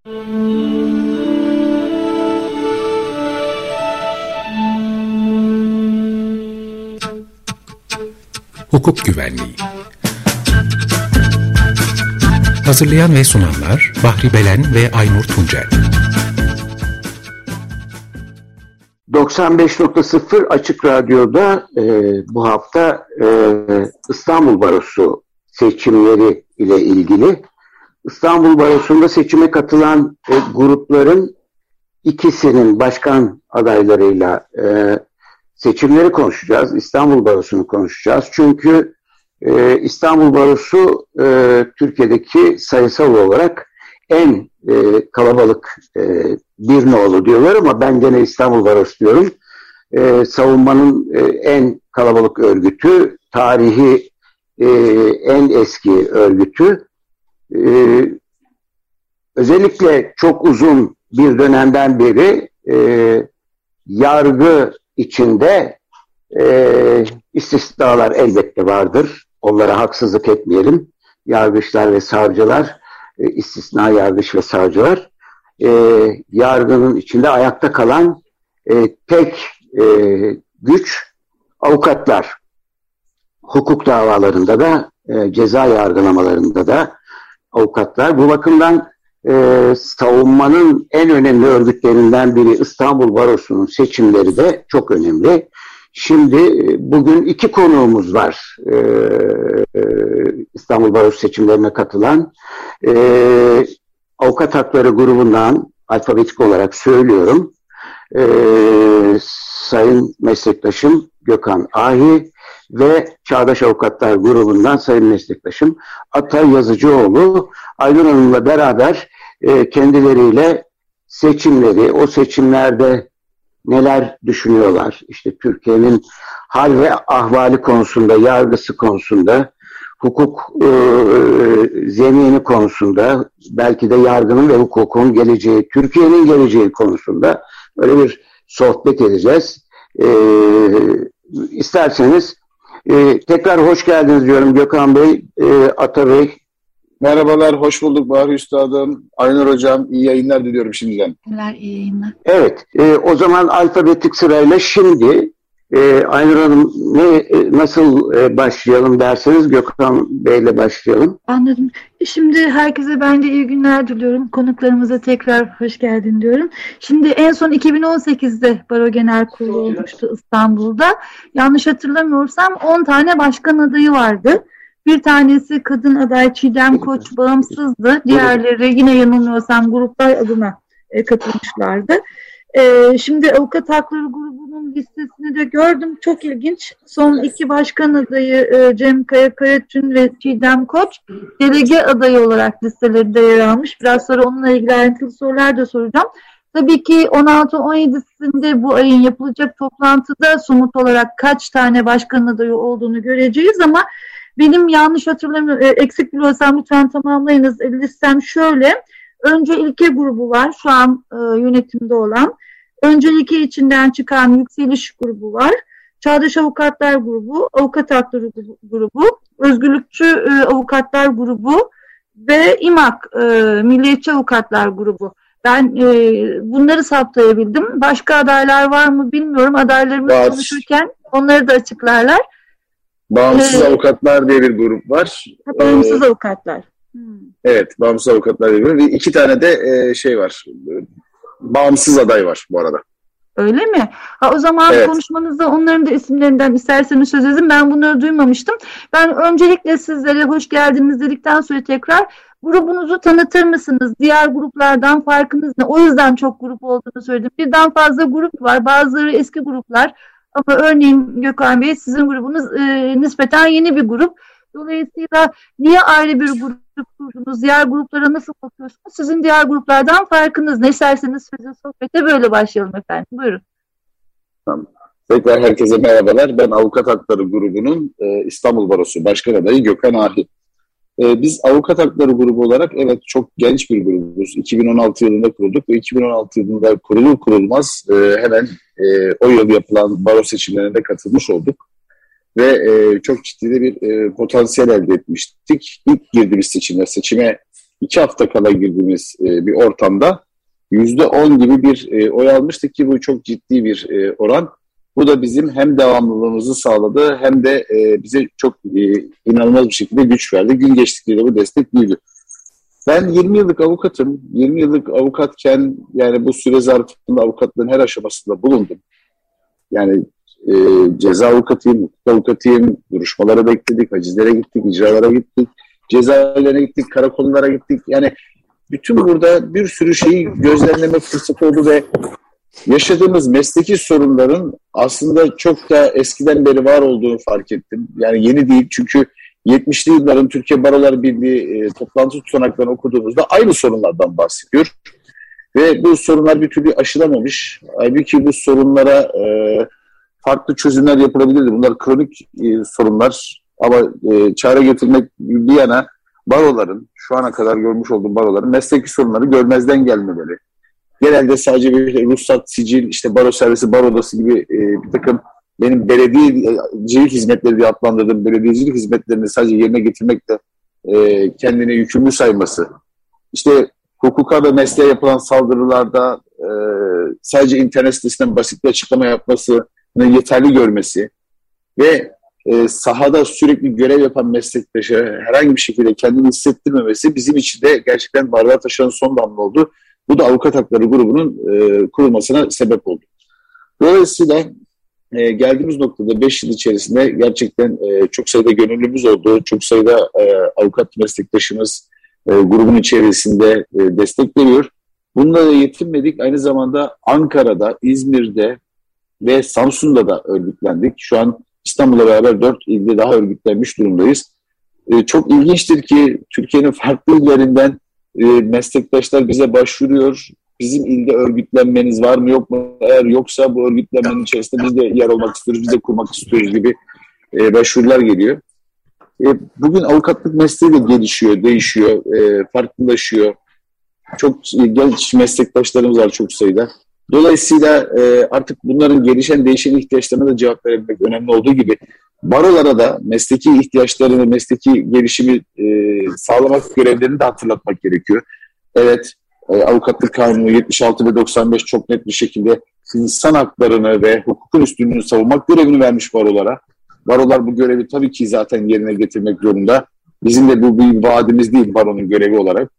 Hukuk Güvenliği. Hazırlayan ve sunanlar Bahri Belen ve Aynur Tuncel. 95.0 Açık Radyo'da e, bu hafta e, İstanbul Barosu seçimleri ile ilgili İstanbul Barosu'nda seçime katılan e, grupların ikisinin başkan adaylarıyla e, seçimleri konuşacağız. İstanbul Barosu'nu konuşacağız. Çünkü e, İstanbul Barosu e, Türkiye'deki sayısal olarak en e, kalabalık e, bir nolu diyorlar ama ben gene İstanbul Barosu diyorum. E, savunmanın e, en kalabalık örgütü, tarihi e, en eski örgütü. E, özellikle çok uzun bir dönemden beri e, yargı içinde e, istisnalar elbette vardır. Onlara haksızlık etmeyelim. Yargıçlar ve savcılar, e, istisna yargıç ve savcılar e, yargının içinde ayakta kalan e, tek e, güç avukatlar. Hukuk davalarında da, e, ceza yargılamalarında da avukatlar. Bu bakımdan e, savunmanın en önemli örgütlerinden biri İstanbul Barosu'nun seçimleri de çok önemli. Şimdi e, bugün iki konuğumuz var e, e, İstanbul Barosu seçimlerine katılan. E, Avukat Hakları grubundan alfabetik olarak söylüyorum. E, sayın meslektaşım Gökhan Ahi ve Çağdaş Avukatlar grubundan sayın meslektaşım Atay Yazıcıoğlu Aynur Hanım'la beraber e, kendileriyle seçimleri, o seçimlerde neler düşünüyorlar? İşte Türkiye'nin hal ve ahvali konusunda, yargısı konusunda, hukuk e, zemini konusunda, belki de yargının ve hukukun geleceği, Türkiye'nin geleceği konusunda böyle bir sohbet edeceğiz. E, isterseniz e, tekrar hoş geldiniz diyorum Gökhan Bey, e, Ata Bey. Merhabalar, hoş bulduk Bahri Üstadım. Aynur Hocam, iyi yayınlar diliyorum şimdiden. Teşekkürler, iyi yayınlar. Evet, e, o zaman alfabetik sırayla şimdi e, Aynur Hanım ne, e, nasıl e, başlayalım derseniz Gökhan Bey'le başlayalım. Anladım. Şimdi herkese ben de iyi günler diliyorum. Konuklarımıza tekrar hoş geldin diyorum. Şimdi en son 2018'de Baro Genel Kurulu olmuştu İstanbul'da. Yanlış hatırlamıyorsam 10 tane başkan adayı vardı. Bir tanesi kadın aday Çiğdem Koç bağımsızdı. Diğerleri yine yanılmıyorsam gruplar adına e, katılmışlardı. E, şimdi avukat hakları grubunun listesini de gördüm. Çok ilginç. Son iki başkan adayı e, Cem Kaya Karatün ve Çiğdem Koç delege adayı olarak listelerinde yer almış. Biraz sonra onunla ilgili ayrıntılı sorular da soracağım. Tabii ki 16-17'sinde bu ayın yapılacak toplantıda somut olarak kaç tane başkan adayı olduğunu göreceğiz ama benim yanlış hatırlamıyorum, e, eksik biliyorsam lütfen tamamlayınız. Listem şöyle. Önce ilke grubu var, şu an e, yönetimde olan. Önce ilke içinden çıkan yükseliş grubu var. Çağdaş Avukatlar Grubu, Avukat Hakları Grubu, Özgürlükçü e, Avukatlar Grubu ve İMAK, e, Milliyetçi Avukatlar Grubu. Ben e, bunları saptayabildim. Başka adaylar var mı bilmiyorum. Adaylarımız konuşurken onları da açıklarlar. Bağımsız ee, Avukatlar diye bir grup var. Bağımsız ee, Avukatlar. Hmm. Evet, Bağımsız Avukatlar diye bir grup. İki tane de e, şey var. Bağımsız aday var bu arada. Öyle mi? Ha, o zaman evet. konuşmanızda onların da isimlerinden isterseniz söz edin. Ben bunları duymamıştım. Ben öncelikle sizlere hoş geldiniz dedikten sonra tekrar grubunuzu tanıtır mısınız? Diğer gruplardan farkınız ne? O yüzden çok grup olduğunu söyledim. Birden fazla grup var. Bazıları eski gruplar. Ama örneğin Gökhan Bey sizin grubunuz e, nispeten yeni bir grup. Dolayısıyla niye ayrı bir grup kurdunuz? Diğer gruplara nasıl bakıyorsunuz? Sizin diğer gruplardan farkınız ne? İsterseniz sözü sohbete böyle başlayalım efendim. Buyurun. Tamam. Tekrar herkese merhabalar. Ben Avukat Hakları grubunun e, İstanbul Barosu Başkan Adayı Gökhan Ahi. E, biz Avukat Hakları grubu olarak evet çok genç bir grubuz. 2016 yılında kurulduk ve 2016 yılında kurulur kurulmaz e, hemen e, o yıl yapılan baro seçimlerine katılmış olduk. Ve e, çok ciddi de bir e, potansiyel elde etmiştik. İlk girdiğimiz seçimler, seçime iki hafta kala girdiğimiz e, bir ortamda yüzde on gibi bir e, oy almıştık ki bu çok ciddi bir e, oran. Bu da bizim hem devamlılığımızı sağladı hem de e, bize çok e, inanılmaz bir şekilde güç verdi. Gün geçtikçe bu destek büyüdü. Ben 20 yıllık avukatım. 20 yıllık avukatken yani bu süre zarfında avukatlığın her aşamasında bulundum. Yani e, ceza avukatıyım, hukuk avukatıyım, duruşmalara bekledik, hacizlere gittik, icralara gittik, cezaevlerine gittik, karakollara gittik. Yani bütün burada bir sürü şeyi gözlemleme fırsatı oldu ve yaşadığımız mesleki sorunların aslında çok da eskiden beri var olduğunu fark ettim. Yani yeni değil çünkü 70'li yılların Türkiye Barolar Birliği e, toplantı tutanaklarını okuduğumuzda aynı sorunlardan bahsediyor. Ve bu sorunlar bir türlü aşılamamış. Halbuki bu sorunlara e, farklı çözümler yapılabilirdi. Bunlar kronik e, sorunlar ama e, çare getirmek bir yana baroların, şu ana kadar görmüş olduğum baroların mesleki sorunları görmezden gelmeleri. Genelde sadece bir ruhsat, sicil, işte baro servisi, baro odası gibi e, bir takım benim belediyecilik hizmetleri diye adlandırdığım belediyecilik hizmetlerini sadece yerine getirmekle e, kendini yükümlü sayması. İşte hukuka ve mesleğe yapılan saldırılarda e, sadece internet sitesinden basit bir açıklama yapmasını yeterli görmesi ve e, sahada sürekli görev yapan meslektaşı herhangi bir şekilde kendini hissettirmemesi bizim için de gerçekten bardağa taşıran son damla oldu. Bu da avukat hakları grubunun e, kurulmasına sebep oldu. Dolayısıyla e, geldiğimiz noktada 5 yıl içerisinde gerçekten e, çok sayıda gönüllümüz oldu. Çok sayıda e, avukat meslektaşımız e, grubun içerisinde e, destek veriyor. Bununla yetinmedik. Aynı zamanda Ankara'da, İzmir'de ve Samsun'da da örgütlendik. Şu an İstanbul'la beraber 4 ilde daha örgütlenmiş durumdayız. E, çok ilginçtir ki Türkiye'nin farklı illerinden e, meslektaşlar bize başvuruyor bizim ilde örgütlenmeniz var mı yok mu? Eğer yoksa bu örgütlenmenin içerisinde biz de yer olmak istiyoruz, biz de kurmak istiyoruz gibi e, başvurular geliyor. E, bugün avukatlık mesleği de gelişiyor, değişiyor, farklılaşıyor. Çok genç meslektaşlarımız var çok sayıda. Dolayısıyla e, artık bunların gelişen, değişen ihtiyaçlarına da cevap vermek önemli olduğu gibi barolara da mesleki ihtiyaçlarını, mesleki gelişimi e, sağlamak görevlerini de hatırlatmak gerekiyor. Evet, e, avukatlık kanunu 76 ve 95 çok net bir şekilde insan haklarını ve hukukun üstünlüğünü savunmak görevini vermiş barolara. Barolar bu görevi tabii ki zaten yerine getirmek zorunda. Bizim de bu bir vaadimiz değil baronun görevi olarak.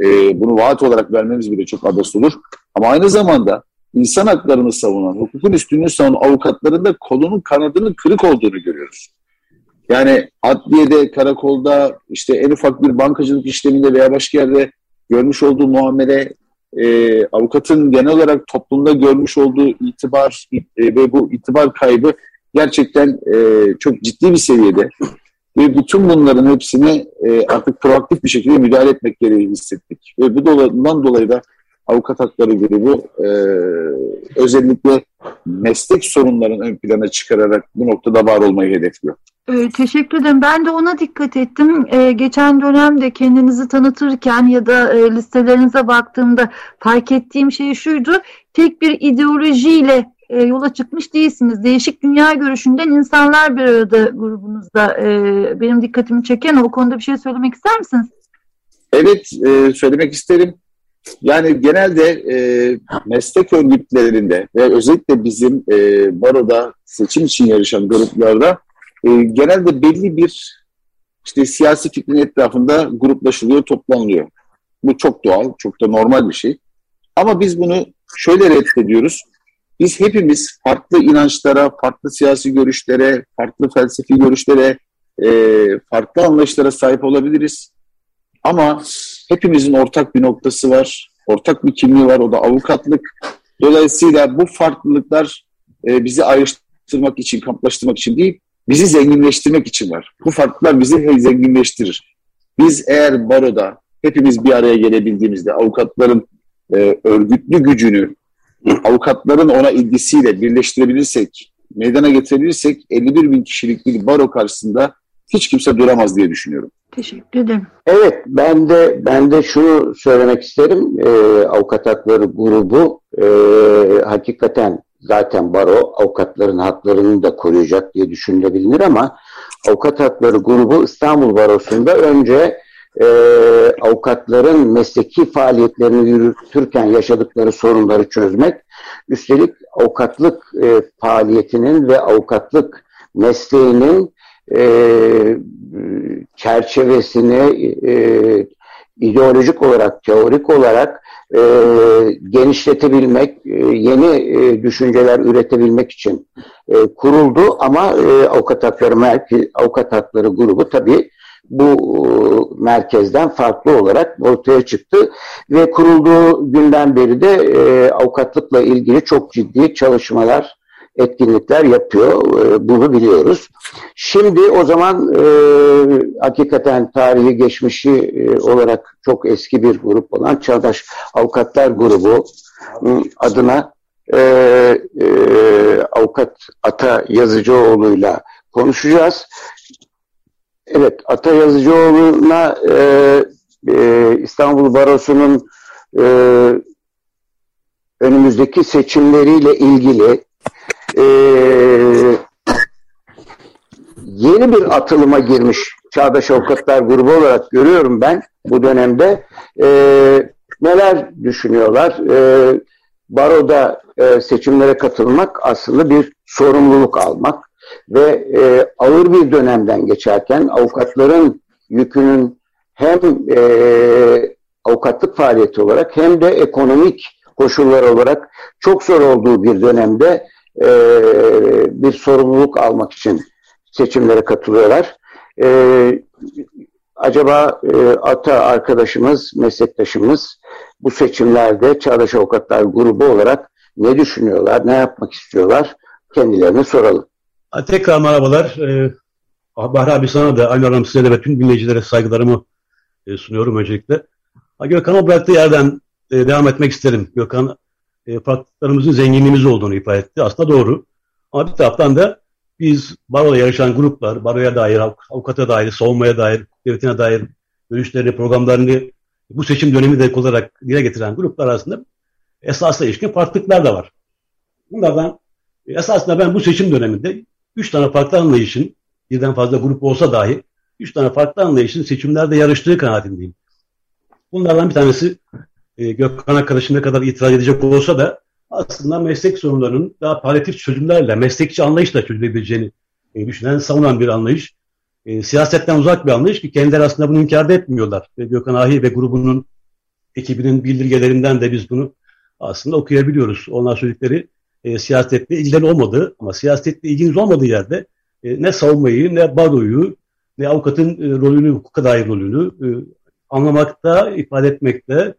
E, bunu vaat olarak vermemiz bile çok adas olur. Ama aynı zamanda insan haklarını savunan, hukukun üstünlüğünü savunan avukatların da kolunun kanadının kırık olduğunu görüyoruz. Yani adliyede, karakolda, işte en ufak bir bankacılık işleminde veya başka yerde görmüş olduğu muamele, e, avukatın genel olarak toplumda görmüş olduğu itibar e, ve bu itibar kaybı gerçekten e, çok ciddi bir seviyede. Ve bütün bunların hepsine e, artık proaktif bir şekilde müdahale etmek gereği hissettik. Ve bu dolayından dolayı da avukat hakları grubu e, özellikle meslek sorunlarının ön plana çıkararak bu noktada var olmayı hedefliyor. Ee, teşekkür ederim. Ben de ona dikkat ettim. Ee, geçen dönemde kendinizi tanıtırken ya da e, listelerinize baktığımda fark ettiğim şey şuydu. Tek bir ideolojiyle e, yola çıkmış değilsiniz. Değişik dünya görüşünden insanlar bir arada grubunuzda. E, benim dikkatimi çeken o konuda bir şey söylemek ister misiniz? Evet, e, söylemek isterim. Yani genelde e, meslek örgütlerinde ve özellikle bizim e, baroda seçim için yarışan gruplarda e, genelde belli bir işte siyasi fikrin etrafında gruplaşılıyor, toplanılıyor. Bu çok doğal, çok da normal bir şey. Ama biz bunu şöyle reddediyoruz. Biz hepimiz farklı inançlara, farklı siyasi görüşlere, farklı felsefi görüşlere, e, farklı anlayışlara sahip olabiliriz. Ama hepimizin ortak bir noktası var, ortak bir kimliği var, o da avukatlık. Dolayısıyla bu farklılıklar e, bizi ayrıştırmak için, kamplaştırmak için değil, bizi zenginleştirmek için var. Bu farklar bizi zenginleştirir. Biz eğer baroda hepimiz bir araya gelebildiğimizde avukatların e, örgütlü gücünü, avukatların ona ilgisiyle birleştirebilirsek, meydana getirebilirsek 51 bin kişilik bir baro karşısında hiç kimse duramaz diye düşünüyorum. Teşekkür ederim. Evet, ben de ben de şunu söylemek isterim. E, avukat hakları grubu e, hakikaten zaten baro avukatların haklarını da koruyacak diye düşünülebilir ama avukat hakları grubu İstanbul Barosu'nda önce e, avukatların mesleki faaliyetlerini yürütürken yaşadıkları sorunları çözmek, üstelik avukatlık e, faaliyetinin ve avukatlık mesleğinin e, çerçevesini e, ideolojik olarak, teorik olarak e, genişletebilmek, e, yeni e, düşünceler üretebilmek için e, kuruldu. Ama e, avukat hakları merkez, avukat hakları grubu tabii bu e, merkezden farklı olarak ortaya çıktı. Ve kurulduğu günden beri de e, avukatlıkla ilgili çok ciddi çalışmalar etkinlikler yapıyor. E, bunu biliyoruz. Şimdi o zaman e, hakikaten tarihi geçmişi e, olarak çok eski bir grup olan Çağdaş Avukatlar Grubu adına e, e, avukat Ata Yazıcıoğlu'yla konuşacağız. Evet, Ata Yazıcıoğlu'na e, e, İstanbul Barosu'nun e, önümüzdeki seçimleriyle ilgili e, yeni bir atılıma girmiş Çağdaş Avukatlar Grubu olarak görüyorum ben bu dönemde. E, neler düşünüyorlar? E, baroda e, seçimlere katılmak aslında bir sorumluluk almak ve e, ağır bir dönemden geçerken avukatların yükünün hem e, avukatlık faaliyeti olarak hem de ekonomik koşullar olarak çok zor olduğu bir dönemde e, bir sorumluluk almak için seçimlere katılıyorlar. E, acaba e, ATA arkadaşımız, meslektaşımız bu seçimlerde Çağdaş Avukatlar grubu olarak ne düşünüyorlar, ne yapmak istiyorlar kendilerine soralım. Tekrar merhabalar. Ee, Bahri abi sana da aynı anda size de ve tüm dinleyicilere saygılarımı e, sunuyorum öncelikle. Gökhan'a bıraktığı yerden e, devam etmek isterim. Gökhan e, farklılıklarımızın zenginliğimiz olduğunu ifade etti. Aslında doğru. Ama bir taraftan da biz baroda yarışan gruplar, baroya dair, avukata dair, savunmaya dair, devletine dair görüşlerini, programlarını bu seçim dönemi de olarak dile getiren gruplar arasında esasla ilişkin farklılıklar da var. Bunlardan esasında ben bu seçim döneminde üç tane farklı anlayışın, birden fazla grup olsa dahi üç tane farklı anlayışın seçimlerde yarıştığı kanaatindeyim. Bunlardan bir tanesi e, Gökhan arkadaşım ne kadar itiraz edecek olsa da aslında meslek sorunlarının daha palyatif çözümlerle, meslekçi anlayışla çözülebileceğini e, düşünen, savunan bir anlayış. E, siyasetten uzak bir anlayış ki kendileri aslında bunu inkar etmiyorlar. E, Gökhan Ahi ve grubunun ekibinin bildirgelerinden de biz bunu aslında okuyabiliyoruz. Onlar söyledikleri e, siyasetle ilgilen olmadığı ama siyasetle ilginiz olmadığı yerde e, ne savunmayı, ne baroyu, ne avukatın e, rolünü, hukuka dair rolünü e, anlamakta, ifade etmekte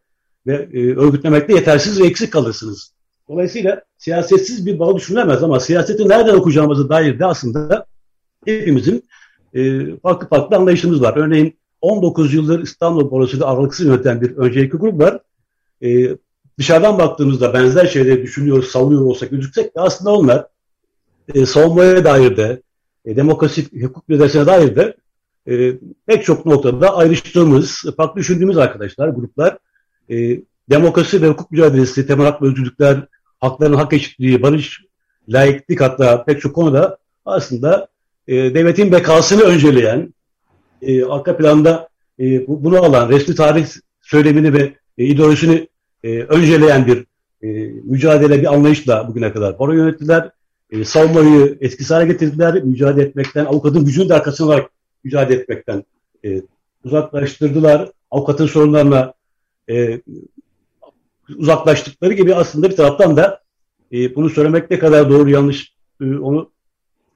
ve e, örgütlemekte yetersiz ve eksik kalırsınız. Dolayısıyla siyasetsiz bir bağ düşünülemez ama siyaseti nereden okuyacağımızı dair de aslında hepimizin e, farklı farklı anlayışımız var. Örneğin 19 yıldır İstanbul Borsa'da aralıksız yöneten bir önceki grup var. E, dışarıdan baktığımızda benzer şeyleri düşünüyoruz, savunuyor olsak, gözüksek de aslında onlar e, savunmaya dair de, e, demokrasi, hukuk müdahalesine dair de e, pek çok noktada ayrıştığımız, farklı düşündüğümüz arkadaşlar, gruplar e, demokrasi ve hukuk mücadelesi, temel hak ve özgürlükler, hakların hak eşitliği, barış, layıklık hatta pek çok konuda aslında e, devletin bekasını önceleyen, e, arka planda e, bunu alan, resmi tarih söylemini ve e, ideolojisini e, önceleyen bir e, mücadele, bir anlayışla bugüne kadar baro yönettiler. E, savunmayı etkisiz hale getirdiler. Mücadele etmekten, avukatın gücünün de arkasına olarak mücadele etmekten e, uzaklaştırdılar. Avukatın sorunlarına e, uzaklaştıkları gibi aslında bir taraftan da e, bunu söylemek ne kadar doğru yanlış e, onu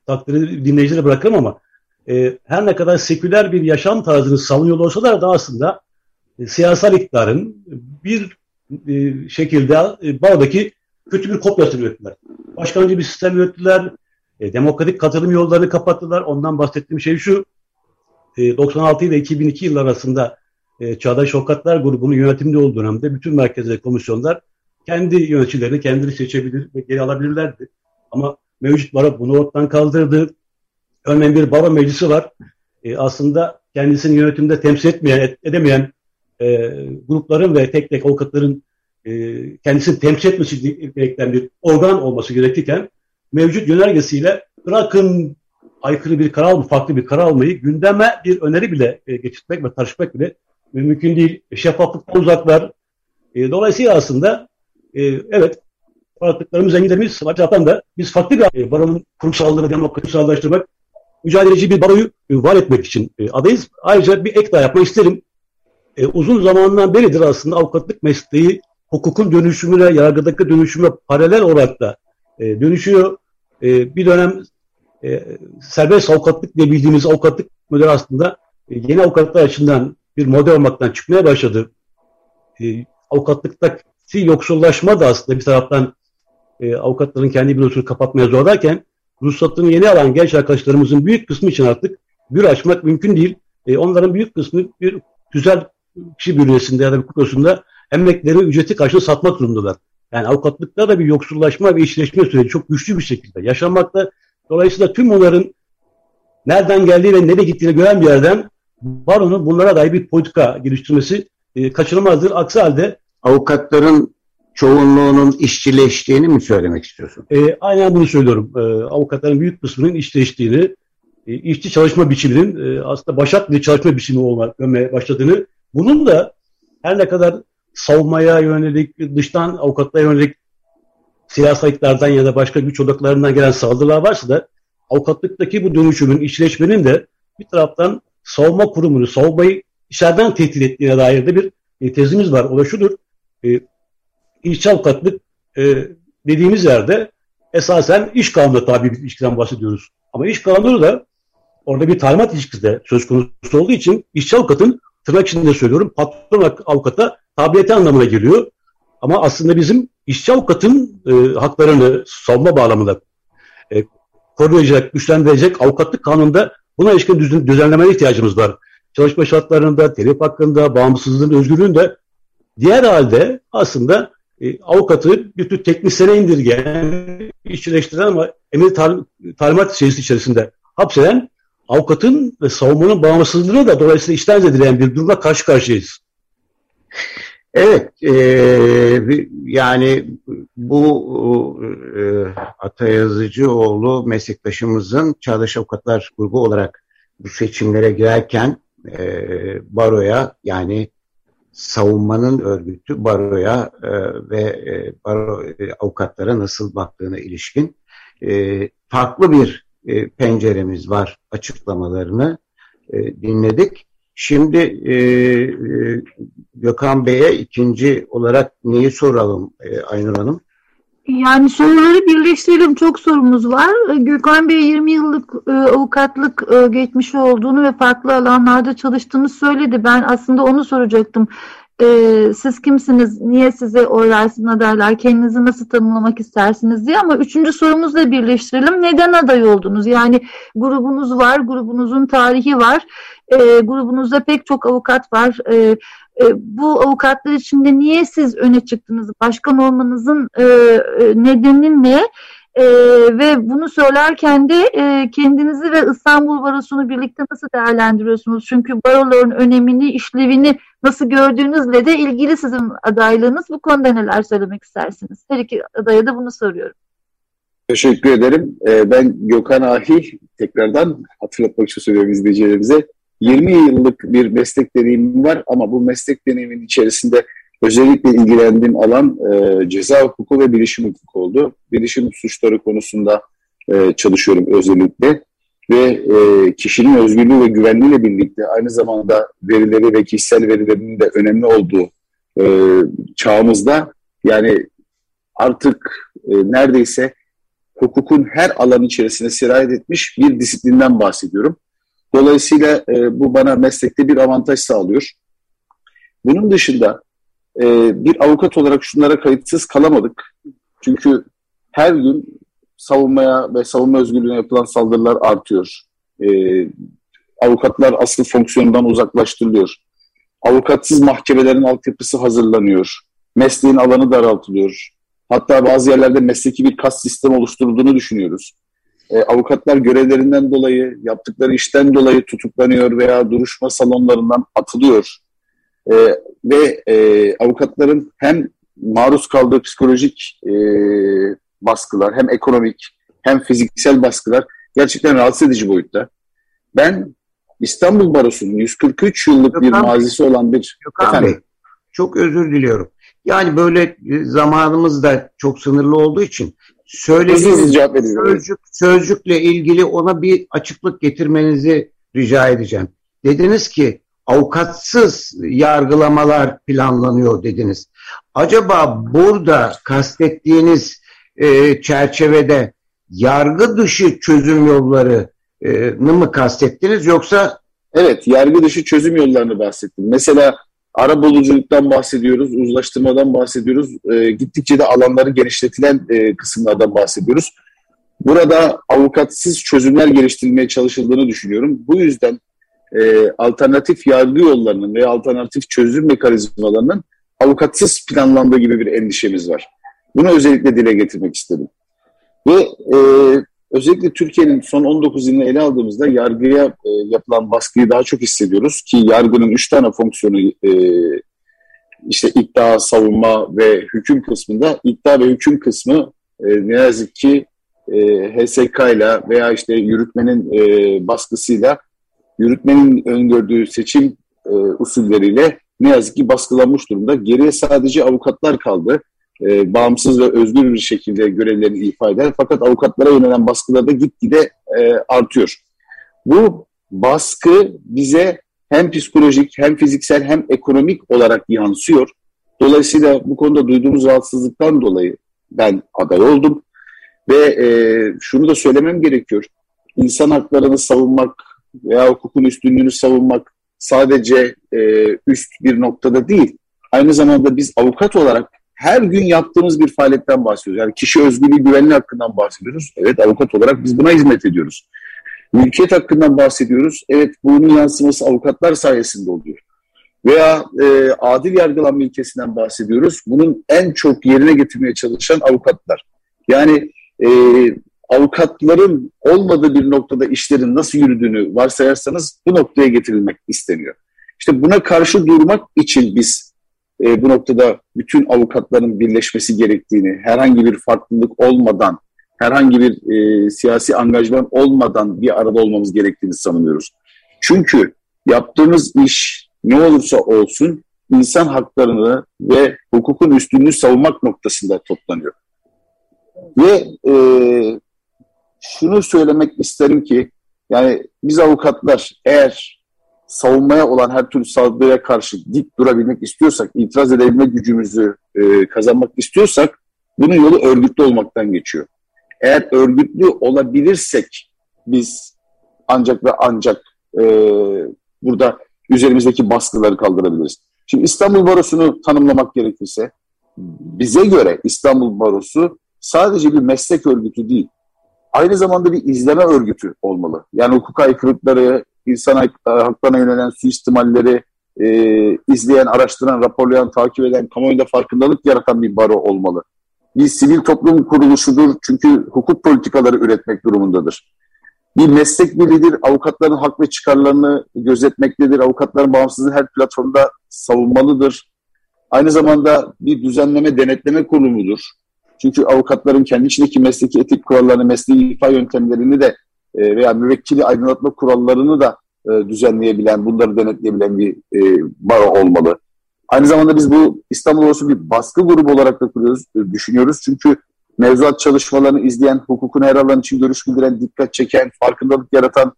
takdiri dinleyicilere bırakırım ama e, her ne kadar seküler bir yaşam tarzını savunuyor olsalar da aslında e, siyasal iktidarın bir e, şekilde e, Bağ'daki kötü bir kopyasını ürettiler. Başkancı bir sistem ürettiler. E, demokratik katılım yollarını kapattılar. Ondan bahsettiğim şey şu. E, 96 ile 2002 yıllar arasında e, Çağdaş Avukatlar grubunun yönetimde olduğu dönemde bütün merkez ve komisyonlar kendi yöneticilerini kendileri seçebilir ve geri alabilirlerdi. Ama mevcut baro bunu ortadan kaldırdı. Örneğin bir baro meclisi var. E, aslında kendisini yönetimde temsil etmeyen, et, edemeyen e, grupların ve tek tek avukatların e, kendisini temsil etmesi gereken bir organ olması gerekirken mevcut yönergesiyle bırakın aykırı bir karar alma, farklı bir karar almayı gündeme bir öneri bile e, getirmek ve tartışmak bile mümkün değil. Şeffaflıktan uzaklar. E, dolayısıyla aslında e, evet farklılıklarımız, zenginlerimiz var. Zaten da biz farklı bir e, baronun kurumsallığını demokratiksallaştırmak, mücadeleci bir baroyu e, var etmek için e, adayız. Ayrıca bir ek daha yapmak isterim. E, uzun zamandan beridir aslında avukatlık mesleği hukukun dönüşümüne, yargıdaki dönüşüme paralel olarak da e, dönüşüyor. E, bir dönem e, serbest avukatlık diye bildiğimiz avukatlık modeli aslında e, yeni avukatlar açısından bir model olmaktan çıkmaya başladı. E, avukatlıktaki yoksullaşma da aslında bir taraftan e, avukatların kendi bürosunu kapatmaya zorlarken ruhsatını yeni alan genç arkadaşlarımızın büyük kısmı için artık bir açmak mümkün değil. E, onların büyük kısmı bir güzel kişi bürosunda ya da bir bürosunda emekleri ücreti karşılığında satmak durumdalar. Yani avukatlıkta da bir yoksullaşma ve işleşme süreci çok güçlü bir şekilde yaşanmakta. Dolayısıyla tüm onların nereden geldiği ve nereye gittiğini gören bir yerden baronun bunlara dair bir politika geliştirmesi e, kaçınılmazdır. Aksi halde avukatların çoğunluğunun işçileştiğini mi söylemek istiyorsun? E, aynen bunu söylüyorum. E, avukatların büyük kısmının işçileştiğini, e, işçi çalışma biçiminin e, aslında başat bir çalışma biçimi olmak başladığını, bunun da her ne kadar savunmaya yönelik, dıştan avukatlara yönelik siyasetlerden ya da başka güç odaklarından gelen saldırılar varsa da avukatlıktaki bu dönüşümün, işleşmenin de bir taraftan savunma kurumunu, savunmayı içeriden tehdit ettiğine dair de bir e, tezimiz var. O da şudur, e, işçi avukatlık e, dediğimiz yerde esasen iş kanunu tabi bir ilişkiden bahsediyoruz. Ama iş kanunu da orada bir talimat ilişkisi de söz konusu olduğu için işçi avukatın tırnak içinde söylüyorum patron avukata tabiyeti anlamına geliyor. Ama aslında bizim işçi avukatın e, haklarını savunma bağlamında e, koruyacak, güçlendirecek avukatlık kanununda buna ilişkin düzenlemeye ihtiyacımız var. Çalışma şartlarında, telif hakkında, bağımsızlığın, özgürlüğün de diğer halde aslında e, avukatı bir tür teknisyene indirgen, işçileştiren ama emir tal talimat serisi içerisinde hapseden avukatın ve savunmanın bağımsızlığını da dolayısıyla işten zedilen bir durumla karşı karşıyayız. Evet, e, yani bu e, Atayazıcıoğlu meslektaşımızın Çağdaş Avukatlar Grubu olarak bu seçimlere girerken e, baroya yani savunmanın örgütü baroya e, ve e, baro avukatlara nasıl baktığına ilişkin e, farklı bir e, penceremiz var açıklamalarını e, dinledik. Şimdi e, e, Gökhan Bey'e ikinci olarak neyi soralım e, Aynur Hanım? Yani soruları birleştirelim. Çok sorumuz var. E, Gökhan Bey 20 yıllık e, avukatlık e, geçmişi olduğunu ve farklı alanlarda çalıştığını söyledi. Ben aslında onu soracaktım. E, siz kimsiniz? Niye size oy versin adaylar? Kendinizi nasıl tanımlamak istersiniz diye. Ama üçüncü sorumuzla birleştirelim. Neden aday oldunuz? Yani grubunuz var, grubunuzun tarihi var. E, grubunuzda pek çok avukat var. E, e, bu avukatlar içinde niye siz öne çıktınız? Başkan olmanızın e, e, nedeni ne? E, ve bunu söylerken de e, kendinizi ve İstanbul Barosu'nu birlikte nasıl değerlendiriyorsunuz? Çünkü baroların önemini, işlevini nasıl gördüğünüzle de ilgili sizin adaylığınız. Bu konuda neler söylemek istersiniz? Her iki adaya da bunu soruyorum. Teşekkür ederim. Ee, ben Gökhan Ahi, tekrardan hatırlatmak için söylüyorum izleyicilerimize. 20 yıllık bir meslek deneyimim var ama bu meslek deneyimin içerisinde özellikle ilgilendiğim alan e, ceza hukuku ve bilişim hukuku oldu. Bilişim suçları konusunda e, çalışıyorum özellikle ve e, kişinin özgürlüğü ve güvenliğiyle birlikte aynı zamanda verileri ve kişisel verilerinin de önemli olduğu e, çağımızda yani artık e, neredeyse hukukun her alan içerisine sirayet etmiş bir disiplinden bahsediyorum. Dolayısıyla e, bu bana meslekte bir avantaj sağlıyor. Bunun dışında e, bir avukat olarak şunlara kayıtsız kalamadık. Çünkü her gün savunmaya ve savunma özgürlüğüne yapılan saldırılar artıyor. E, avukatlar asıl fonksiyonundan uzaklaştırılıyor. Avukatsız mahkemelerin altyapısı hazırlanıyor. Mesleğin alanı daraltılıyor. Hatta bazı yerlerde mesleki bir kas sistemi oluşturulduğunu düşünüyoruz e, avukatlar görevlerinden dolayı, yaptıkları işten dolayı tutuklanıyor veya duruşma salonlarından atılıyor. E, ve e, avukatların hem maruz kaldığı psikolojik e, baskılar, hem ekonomik hem fiziksel baskılar gerçekten rahatsız edici boyutta. Ben İstanbul Barosu'nun 143 yıllık bir mazisi olan bir Gökhan Bey, çok özür diliyorum. Yani böyle e, zamanımız da çok sınırlı olduğu için söylediğiniz sözcük, sözcükle ilgili ona bir açıklık getirmenizi rica edeceğim. Dediniz ki avukatsız yargılamalar planlanıyor dediniz. Acaba burada kastettiğiniz e, çerçevede yargı dışı çözüm yollarını mı kastettiniz yoksa? Evet, yargı dışı çözüm yollarını bahsettim. Mesela ara buluculuktan bahsediyoruz, uzlaştırmadan bahsediyoruz, e, gittikçe de alanları genişletilen e, kısımlardan bahsediyoruz. Burada avukatsız çözümler geliştirilmeye çalışıldığını düşünüyorum. Bu yüzden e, alternatif yargı yollarının veya alternatif çözüm mekanizmalarının avukatsız planlandığı gibi bir endişemiz var. Bunu özellikle dile getirmek istedim. Ve e, özellikle Türkiye'nin son 19 yılını ele aldığımızda yargıya e, yapılan baskıyı daha çok hissediyoruz ki yargının üç tane fonksiyonu e, işte iddia, savunma ve hüküm kısmında iddia ve hüküm kısmı e, ne yazık ki e, HSK ile veya işte yürütmenin e, baskısıyla yürütmenin öngördüğü seçim e, usulleriyle ne yazık ki baskılanmış durumda. Geriye sadece avukatlar kaldı. E, bağımsız ve özgür bir şekilde görevlerini ifa eder. Fakat avukatlara yönelen baskılar da gitgide e, artıyor. Bu baskı bize hem psikolojik hem fiziksel hem ekonomik olarak yansıyor. Dolayısıyla bu konuda duyduğumuz rahatsızlıktan dolayı ben aday oldum. Ve e, şunu da söylemem gerekiyor. İnsan haklarını savunmak veya hukukun üstünlüğünü savunmak sadece e, üst bir noktada değil. Aynı zamanda biz avukat olarak her gün yaptığımız bir faaliyetten bahsediyoruz. Yani kişi özgürlüğü güvenliği hakkından bahsediyoruz. Evet avukat olarak biz buna hizmet ediyoruz. Mülkiyet hakkından bahsediyoruz. Evet bunun yansıması avukatlar sayesinde oluyor. Veya e, adil yargılanma ilkesinden bahsediyoruz. Bunun en çok yerine getirmeye çalışan avukatlar. Yani e, avukatların olmadığı bir noktada işlerin nasıl yürüdüğünü varsayarsanız bu noktaya getirilmek isteniyor. İşte buna karşı durmak için biz e, bu noktada bütün avukatların birleşmesi gerektiğini, herhangi bir farklılık olmadan, herhangi bir e, siyasi angajman olmadan bir arada olmamız gerektiğini sanıyoruz. Çünkü yaptığımız iş ne olursa olsun insan haklarını ve hukukun üstünlüğünü savunmak noktasında toplanıyor. Ve e, şunu söylemek isterim ki yani biz avukatlar eğer savunmaya olan her türlü saldırıya karşı dik durabilmek istiyorsak, itiraz edebilme gücümüzü e, kazanmak istiyorsak bunun yolu örgütlü olmaktan geçiyor. Eğer örgütlü olabilirsek biz ancak ve ancak e, burada üzerimizdeki baskıları kaldırabiliriz. Şimdi İstanbul Barosu'nu tanımlamak gerekirse bize göre İstanbul Barosu sadece bir meslek örgütü değil aynı zamanda bir izleme örgütü olmalı. Yani hukuk aykırılıkları, insan haklarına yönelen suistimalleri e, izleyen, araştıran, raporlayan, takip eden, kamuoyunda farkındalık yaratan bir baro olmalı. Bir sivil toplum kuruluşudur çünkü hukuk politikaları üretmek durumundadır. Bir meslek birliğidir, avukatların hak ve çıkarlarını gözetmektedir, avukatların bağımsızlığını her platformda savunmalıdır. Aynı zamanda bir düzenleme, denetleme kurumudur. Çünkü avukatların kendi içindeki mesleki etik kurallarını, mesleği ifa yöntemlerini de e, veya müvekkili aydınlatma kurallarını da e, düzenleyebilen, bunları denetleyebilen bir e, baro olmalı. Aynı zamanda biz bu İstanbul Barosu bir baskı grubu olarak da kuruyoruz, e, düşünüyoruz. Çünkü mevzuat çalışmalarını izleyen, hukukun her alan için görüş bildiren, dikkat çeken, farkındalık yaratan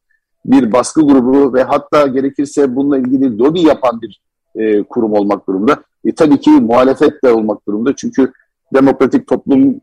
bir baskı grubu ve hatta gerekirse bununla ilgili lobi yapan bir e, kurum olmak durumunda. E, tabii ki muhalefet de olmak durumunda. Çünkü demokratik toplumun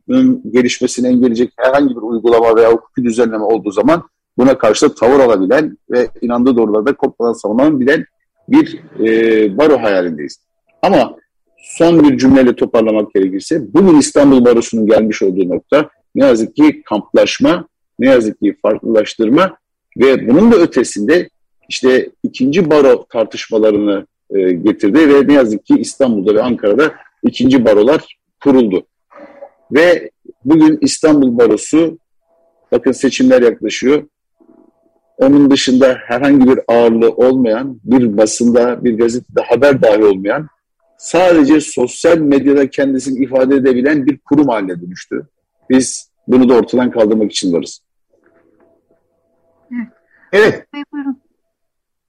gelişmesini engelleyecek herhangi bir uygulama veya hukuki düzenleme olduğu zaman buna karşı tavır alabilen ve inandığı doğrularda kopmadan savunan bilen bir e, baro hayalindeyiz. Ama son bir cümleyle toparlamak gerekirse bugün İstanbul Barosu'nun gelmiş olduğu nokta ne yazık ki kamplaşma, ne yazık ki farklılaştırma ve bunun da ötesinde işte ikinci baro tartışmalarını e, getirdi ve ne yazık ki İstanbul'da ve Ankara'da ikinci barolar kuruldu. Ve bugün İstanbul Barosu, bakın seçimler yaklaşıyor, onun dışında herhangi bir ağırlığı olmayan, bir basında, bir gazetede haber dahi olmayan, sadece sosyal medyada kendisini ifade edebilen bir kurum haline dönüştü. Biz bunu da ortadan kaldırmak için varız. Evet.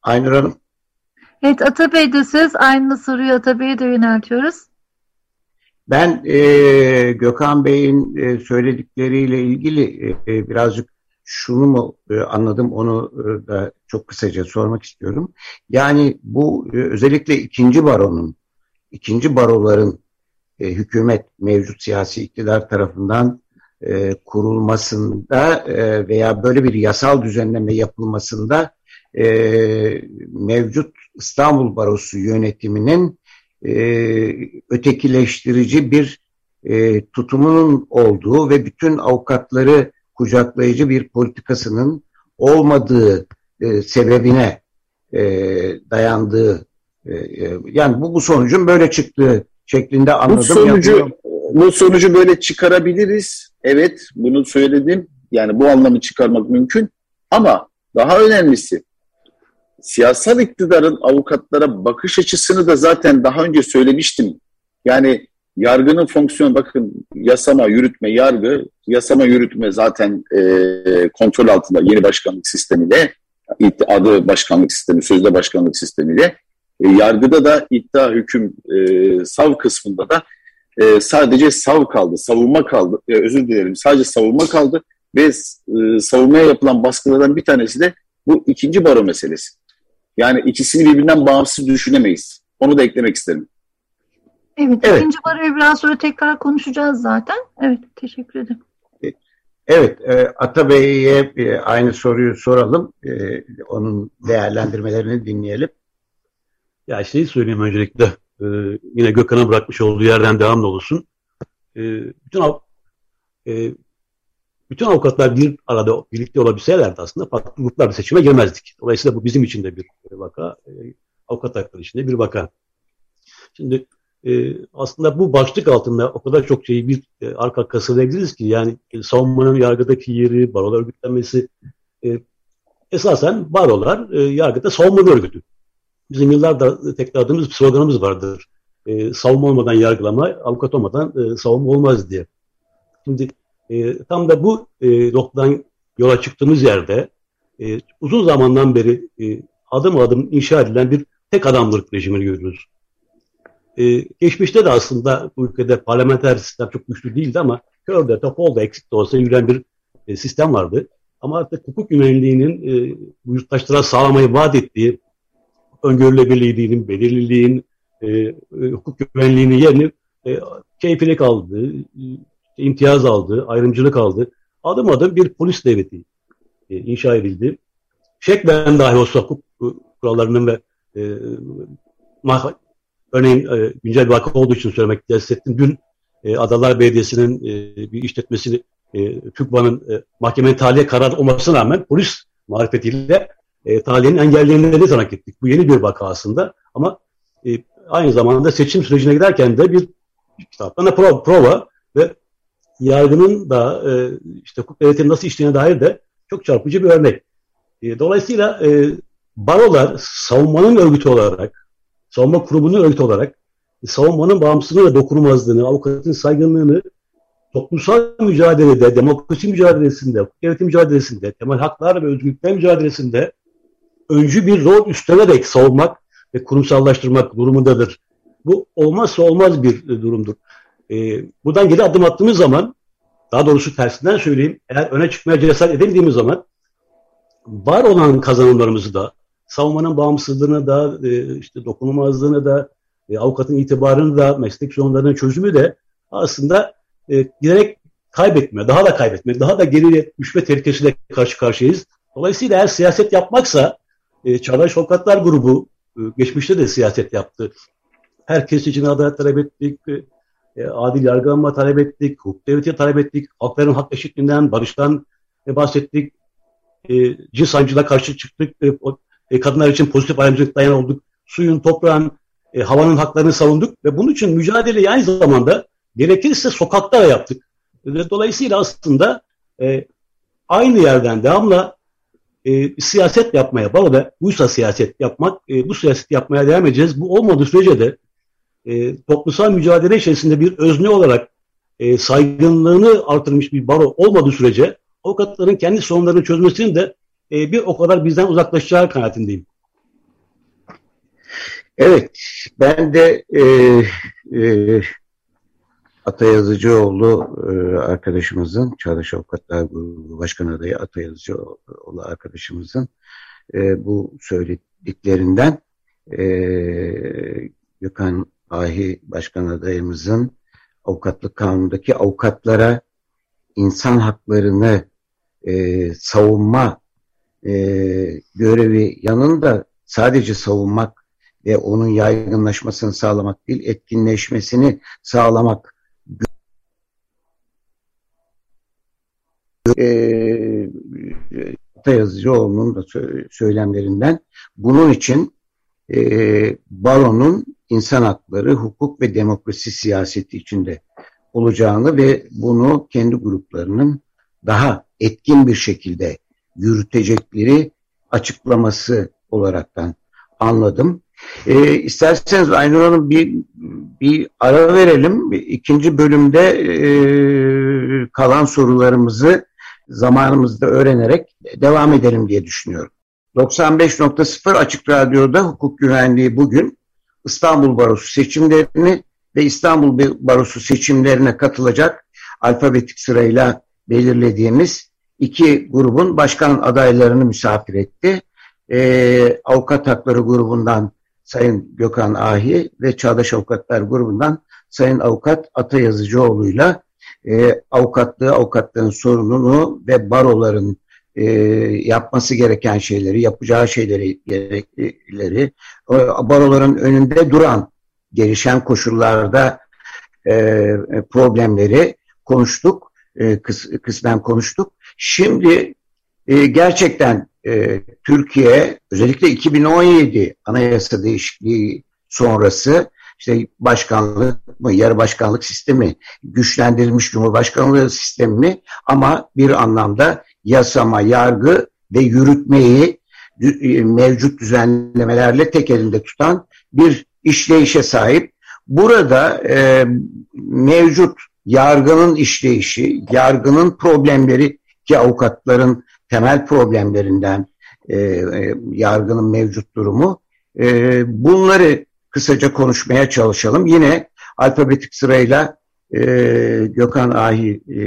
Aynur Hanım. Evet Atabey de söz. Aynı soruyu Atabey'e de yöneltiyoruz. Ben e, Gökhan Bey'in e, söyledikleriyle ilgili e, birazcık şunu mu e, anladım onu e, da çok kısaca sormak istiyorum. Yani bu e, özellikle ikinci baronun, ikinci baroların e, hükümet, mevcut siyasi iktidar tarafından e, kurulmasında e, veya böyle bir yasal düzenleme yapılmasında e, mevcut İstanbul Barosu yönetiminin e, ötekileştirici bir e, tutumunun olduğu ve bütün avukatları kucaklayıcı bir politikasının olmadığı e, sebebine e, dayandığı e, e yani bu, bu sonucun böyle çıktığı şeklinde anladım. Bu sonucu, bu sonucu böyle çıkarabiliriz. Evet bunu söyledim. Yani bu anlamı çıkarmak mümkün. Ama daha önemlisi siyasal iktidarın avukatlara bakış açısını da zaten daha önce söylemiştim. Yani yargının fonksiyonu bakın yasama, yürütme, yargı, yasama, yürütme zaten e, kontrol altında yeni başkanlık sistemiyle, adı başkanlık sistemi, sözde başkanlık sistemiyle. E, yargıda da iddia, hüküm, e, sav kısmında da e, sadece sav kaldı, savunma kaldı, e, özür dilerim sadece savunma kaldı ve e, savunmaya yapılan baskılardan bir tanesi de bu ikinci baro meselesi. Yani ikisini birbirinden bağımsız düşünemeyiz. Onu da eklemek isterim. Evet, evet. ikinci baroyu biraz sonra tekrar konuşacağız zaten. Evet, teşekkür ederim. Evet, e, Atabey'e e, aynı soruyu soralım. E, onun değerlendirmelerini dinleyelim. Ya şeyi söyleyeyim öncelikle. E, yine Gökhan'a bırakmış olduğu yerden devamlı olsun. E, bütün e, bütün avukatlar bir arada birlikte olabilselerdi aslında farklı gruplarla seçime girmezdik. Dolayısıyla bu bizim için de bir vaka. E, avukat hakları için de bir vaka. Şimdi e, aslında bu başlık altında o kadar çok şeyi bir e, arka kasılayabiliriz ki yani e, savunmanın yargıdaki yeri, barolar örgütlenmesi e, esasen barolar e, yargıda savunma örgütü. Bizim yıllarda tekrarladığımız bir sloganımız vardır. E, savunma olmadan yargılama, avukat olmadan e, savunma olmaz diye. Şimdi e, tam da bu e, noktadan yola çıktığımız yerde e, uzun zamandan beri e, adım adım inşa edilen bir tek adamlık rejimini görüyoruz. E, geçmişte de aslında bu ülkede parlamenter sistem çok güçlü değildi ama körde, topolda, eksik de olsa yürüyen bir e, sistem vardı. Ama artık hukuk güvenliğinin e, bu yurttaşlara sağlamayı vaat ettiği öngörülebilirliğinin, belirliliğin, e, e, hukuk güvenliğinin yerini e, keyfilik aldı, e, imtiyaz aldı, ayrımcılık aldı. Adım adım bir polis devleti e, inşa edildi. Şeklen dahi olsa hukuk kurallarının ve e, Örneğin e, güncel bir vaka olduğu için söylemek hissettim. Dün e, Adalar Belediyesi'nin e, bir işletmesini e, TÜKVA'nın e, mahkemenin tahliye kararı olmasına rağmen polis marifetiyle e, tahliyenin engelleyenleri de tanık ettik. Bu yeni bir vaka aslında ama e, aynı zamanda seçim sürecine giderken de bir kitaptan prova, prova ve yargının da e, işte hukuk devletinin nasıl işlediğine dair de çok çarpıcı bir örnek. E, dolayısıyla e, barolar savunmanın örgütü olarak savunma kurumunun örgüt olarak savunmanın bağımsızlığını ve dokunulmazlığını, avukatın saygınlığını toplumsal mücadelede, demokrasi mücadelesinde, hukuk devleti mücadelesinde, temel haklar ve özgürlükler mücadelesinde öncü bir rol üstlenerek savunmak ve kurumsallaştırmak durumundadır. Bu olmazsa olmaz bir e, durumdur. E, buradan geri adım attığımız zaman, daha doğrusu tersinden söyleyeyim, eğer öne çıkmaya cesaret edemediğimiz zaman var olan kazanımlarımızı da, savunmanın bağımsızlığını da, e, işte dokunulmazlığını da, e, avukatın itibarını da, meslek sorunlarının çözümü de aslında e, giderek kaybetme, daha da kaybetme, daha da geriye düşme tehlikesiyle karşı karşıyayız. Dolayısıyla eğer siyaset yapmaksa, e, Çağdaş Avukatlar Grubu e, geçmişte de siyaset yaptı. Herkes için adalet talep ettik, e, adil yargılanma talep ettik, hukuk devleti talep ettik, halkların hak eşitliğinden, barıştan e, bahsettik, e, cins ayrımcılığa karşı çıktık, e, e, kadınlar için pozitif ayrımcılık dayan olduk. Suyun, toprağın, e, havanın haklarını savunduk ve bunun için mücadeleyi aynı zamanda gerekirse sokakta da yaptık. Ve dolayısıyla aslında e, aynı yerden devamla e, siyaset yapmaya, bana buysa siyaset yapmak, e, bu siyaset yapmaya devam edeceğiz. Bu olmadığı sürece de e, toplumsal mücadele içerisinde bir özne olarak e, saygınlığını artırmış bir baro olmadığı sürece avukatların kendi sorunlarını çözmesinin de e, bir o kadar bizden uzaklaşacağı kanaatindeyim. Evet, ben de e, e, Ata e, arkadaşımızın, Çağdaş Avukatlar Grubu Başkan Adayı Ata Yazıcıoğlu arkadaşımızın e, bu söylediklerinden e, Gökhan Ahi Başkan Adayımızın avukatlık kanunundaki avukatlara insan haklarını e, savunma e, görevi yanında sadece savunmak ve onun yaygınlaşmasını sağlamak değil, etkinleşmesini sağlamak e, Yazıcıoğlu'nun da söylemlerinden. Bunun için e, baronun insan hakları, hukuk ve demokrasi siyaseti içinde olacağını ve bunu kendi gruplarının daha etkin bir şekilde yürütecekleri açıklaması olaraktan anladım. E, isterseniz Aynur Hanım bir, bir ara verelim. İkinci bölümde e, kalan sorularımızı zamanımızda öğrenerek devam edelim diye düşünüyorum. 95.0 Açık Radyo'da hukuk güvenliği bugün İstanbul Barosu seçimlerini ve İstanbul Barosu seçimlerine katılacak alfabetik sırayla belirlediğimiz iki grubun başkan adaylarını misafir etti. Ee, Avukat Hakları grubundan Sayın Gökhan Ahi ve Çağdaş Avukatlar grubundan Sayın Avukat Ata Yazıcıoğlu'yla e, avukatlığı, avukatlığın sorununu ve baroların e, yapması gereken şeyleri, yapacağı şeyleri, gereklileri, baroların önünde duran gelişen koşullarda e, problemleri konuştuk, e, kıs, kısmen konuştuk. Şimdi e, gerçekten e, Türkiye özellikle 2017 anayasa değişikliği sonrası işte başkanlık mı, yarı başkanlık sistemi, güçlendirilmiş cumhurbaşkanlığı sistemi mi ama bir anlamda yasama, yargı ve yürütmeyi e, mevcut düzenlemelerle tek elinde tutan bir işleyişe sahip. Burada e, mevcut yargının işleyişi, yargının problemleri ki avukatların temel problemlerinden e, e, yargının mevcut durumu e, bunları kısaca konuşmaya çalışalım. Yine alfabetik sırayla e, Gökhan Ahi e,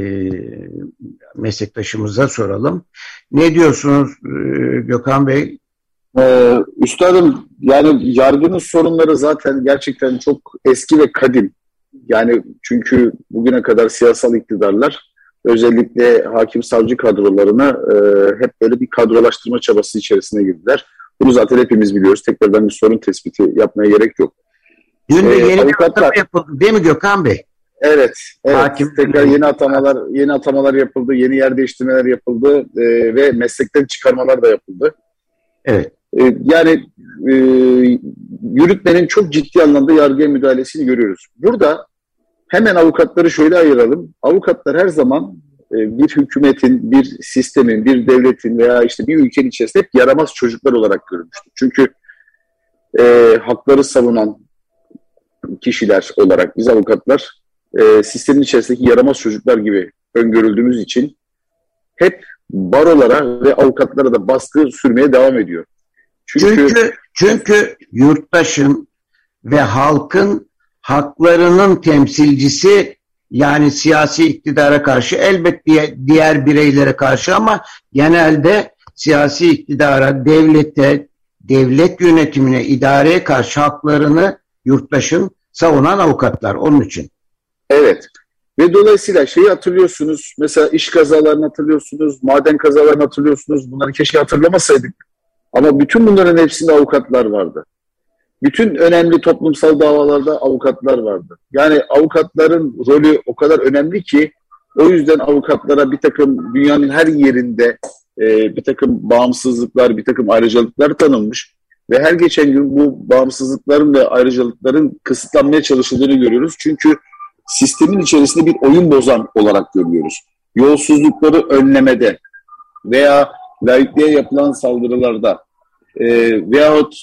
meslektaşımıza soralım. Ne diyorsunuz e, Gökhan Bey? Ee, üstadım yani yargının sorunları zaten gerçekten çok eski ve kadim. Yani çünkü bugüne kadar siyasal iktidarlar özellikle hakim savcı kadrolarını e, hep böyle bir kadrolaştırma çabası içerisine girdiler. Bunu zaten hepimiz biliyoruz. Tekrardan bir sorun tespiti yapmaya gerek yok. Dün de ee, yeni avukatlar... bir yapıldı değil mi Gökhan Bey? Evet, evet. Hakim tekrar yeni atamalar yeni atamalar yapıldı, yeni yer değiştirmeler yapıldı e, ve meslekten çıkarmalar da yapıldı. Evet. E, yani e, yürütmenin çok ciddi anlamda yargıya müdahalesini görüyoruz. Burada hemen avukatları şöyle ayıralım. Avukatlar her zaman e, bir hükümetin, bir sistemin, bir devletin veya işte bir ülkenin içerisinde hep yaramaz çocuklar olarak görülmüştür. Çünkü e, hakları savunan kişiler olarak biz avukatlar e, sistemin içerisindeki yaramaz çocuklar gibi öngörüldüğümüz için hep barolara ve avukatlara da baskı sürmeye devam ediyor. Çünkü çünkü, çünkü yurttaşın ve halkın haklarının temsilcisi yani siyasi iktidara karşı elbette diğer bireylere karşı ama genelde siyasi iktidara, devlete, devlet yönetimine, idareye karşı haklarını yurttaşın savunan avukatlar onun için. Evet. Ve dolayısıyla şeyi hatırlıyorsunuz. Mesela iş kazalarını hatırlıyorsunuz, maden kazalarını hatırlıyorsunuz. Bunları keşke hatırlamasaydık. Ama bütün bunların hepsinde avukatlar vardı. Bütün önemli toplumsal davalarda avukatlar vardı. Yani avukatların rolü o kadar önemli ki o yüzden avukatlara bir takım dünyanın her yerinde e, bir takım bağımsızlıklar, bir takım ayrıcalıklar tanınmış. Ve her geçen gün bu bağımsızlıkların ve ayrıcalıkların kısıtlanmaya çalışıldığını görüyoruz. Çünkü sistemin içerisinde bir oyun bozan olarak görüyoruz. Yolsuzlukları önlemede veya laikliğe yapılan saldırılarda e, veyahut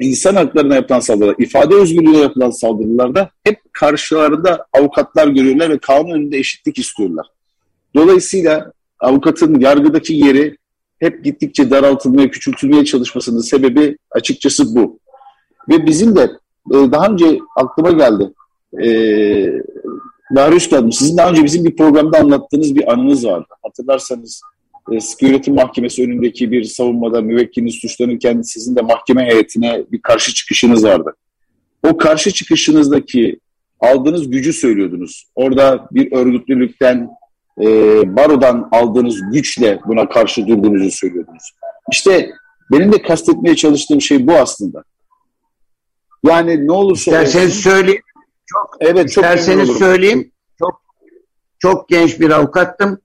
insan haklarına yapılan saldırılar, ifade özgürlüğüne yapılan saldırılarda hep karşılarında avukatlar görüyorlar ve kanun önünde eşitlik istiyorlar. Dolayısıyla avukatın yargıdaki yeri hep gittikçe daraltılmaya, küçültülmeye çalışmasının sebebi açıkçası bu. Ve bizim de e, daha önce aklıma geldi. E, Bahri Üstadım, sizin daha önce bizim bir programda anlattığınız bir anınız vardı. Hatırlarsanız e, Sıkı Yönetim Mahkemesi önündeki bir savunmada müvekkiliniz suçlanırken sizin de mahkeme heyetine bir karşı çıkışınız vardı. O karşı çıkışınızdaki aldığınız gücü söylüyordunuz. Orada bir örgütlülükten, e, barodan aldığınız güçle buna karşı durduğunuzu söylüyordunuz. İşte benim de kastetmeye çalıştığım şey bu aslında. Yani ne olursa İsterseniz olsun, söyleyeyim. Çok, evet, çok İsterseniz söyleyeyim. Çok çok genç bir avukattım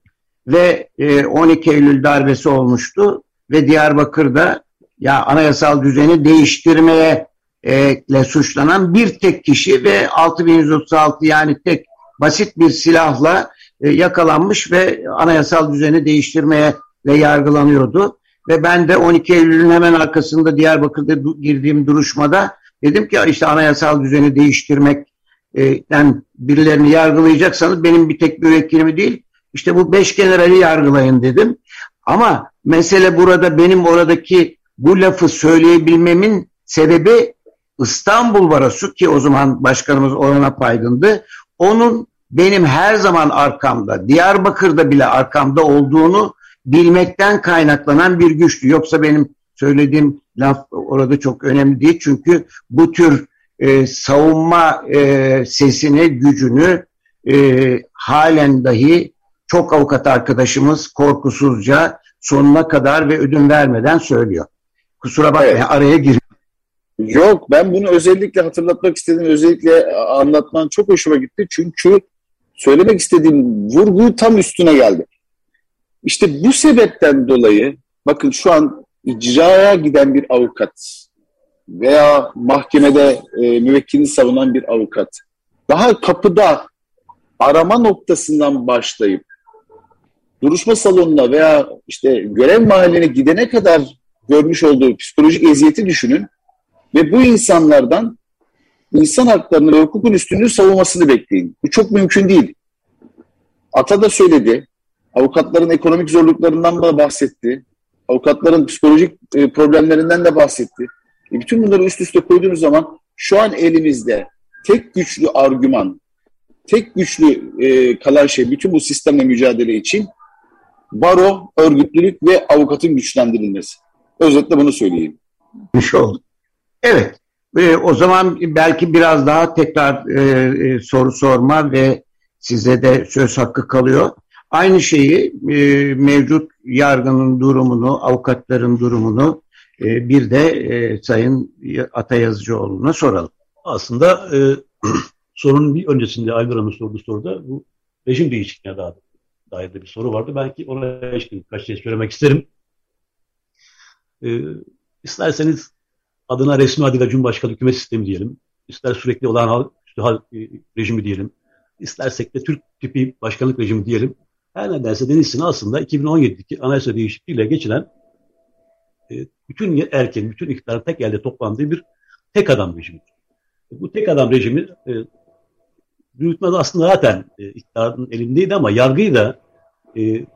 ve e, 12 Eylül darbesi olmuştu ve Diyarbakır'da ya anayasal düzeni değiştirmeye e, ile suçlanan bir tek kişi ve 6136 yani tek basit bir silahla e, yakalanmış ve anayasal düzeni değiştirmeye ve yargılanıyordu. Ve ben de 12 Eylül'ün hemen arkasında Diyarbakır'da girdiğim duruşmada dedim ki işte anayasal düzeni değiştirmekten birilerini yargılayacaksanız benim bir tek müvekkilimi değil işte bu beş generali yargılayın dedim. Ama mesele burada benim oradaki bu lafı söyleyebilmemin sebebi İstanbul Barosu ki o zaman başkanımız Orhan Paydın'dı. Onun benim her zaman arkamda, Diyarbakır'da bile arkamda olduğunu bilmekten kaynaklanan bir güçtü. Yoksa benim söylediğim laf orada çok önemli değil. Çünkü bu tür e, savunma e, sesini, gücünü e, halen dahi çok avukat arkadaşımız korkusuzca sonuna kadar ve ödün vermeden söylüyor. Kusura bakmayın evet. araya gir. Yok ben bunu özellikle hatırlatmak istedim. Özellikle anlatman çok hoşuma gitti. Çünkü söylemek istediğim vurgu tam üstüne geldi. İşte bu sebepten dolayı bakın şu an icraya giden bir avukat veya mahkemede e, müvekkilini savunan bir avukat daha kapıda arama noktasından başlayıp duruşma salonuna veya işte görev mahalline gidene kadar görmüş olduğu psikolojik eziyeti düşünün ve bu insanlardan insan haklarını ve hukukun üstünlüğü savunmasını bekleyin. Bu çok mümkün değil. Ata da söyledi. Avukatların ekonomik zorluklarından da bahsetti. Avukatların psikolojik e, problemlerinden de bahsetti. E bütün bunları üst üste koyduğunuz zaman şu an elimizde tek güçlü argüman, tek güçlü e, kalan şey bütün bu sistemle mücadele için baro, örgütlülük ve avukatın güçlendirilmesi. Özetle bunu söyleyeyim. Bir oldu. Evet. E, o zaman belki biraz daha tekrar e, e, soru sorma ve size de söz hakkı kalıyor. Aynı şeyi e, mevcut yargının durumunu, avukatların durumunu e, bir de e, Sayın Atayazıcıoğlu'na soralım. Aslında e, sorunun bir öncesinde Hanım'ın sorduğu soruda bu rejim değişikliğine daha dair de bir soru vardı. Belki ona ilişkin birkaç şey söylemek isterim. Ee, isterseniz adına resmi adıyla Cumhurbaşkanı hükümet sistemi diyelim. İster sürekli olan hal, hal e, rejimi diyelim. İstersek de Türk tipi başkanlık rejimi diyelim. Her nedense denilsin aslında 2017'deki anayasa değişikliğiyle geçilen e, bütün erken, bütün iktidarın tek elde toplandığı bir tek adam rejimi. Bu tek adam rejimi e, yürütmez aslında zaten e, iktidarın elindeydi ama yargıyı da e,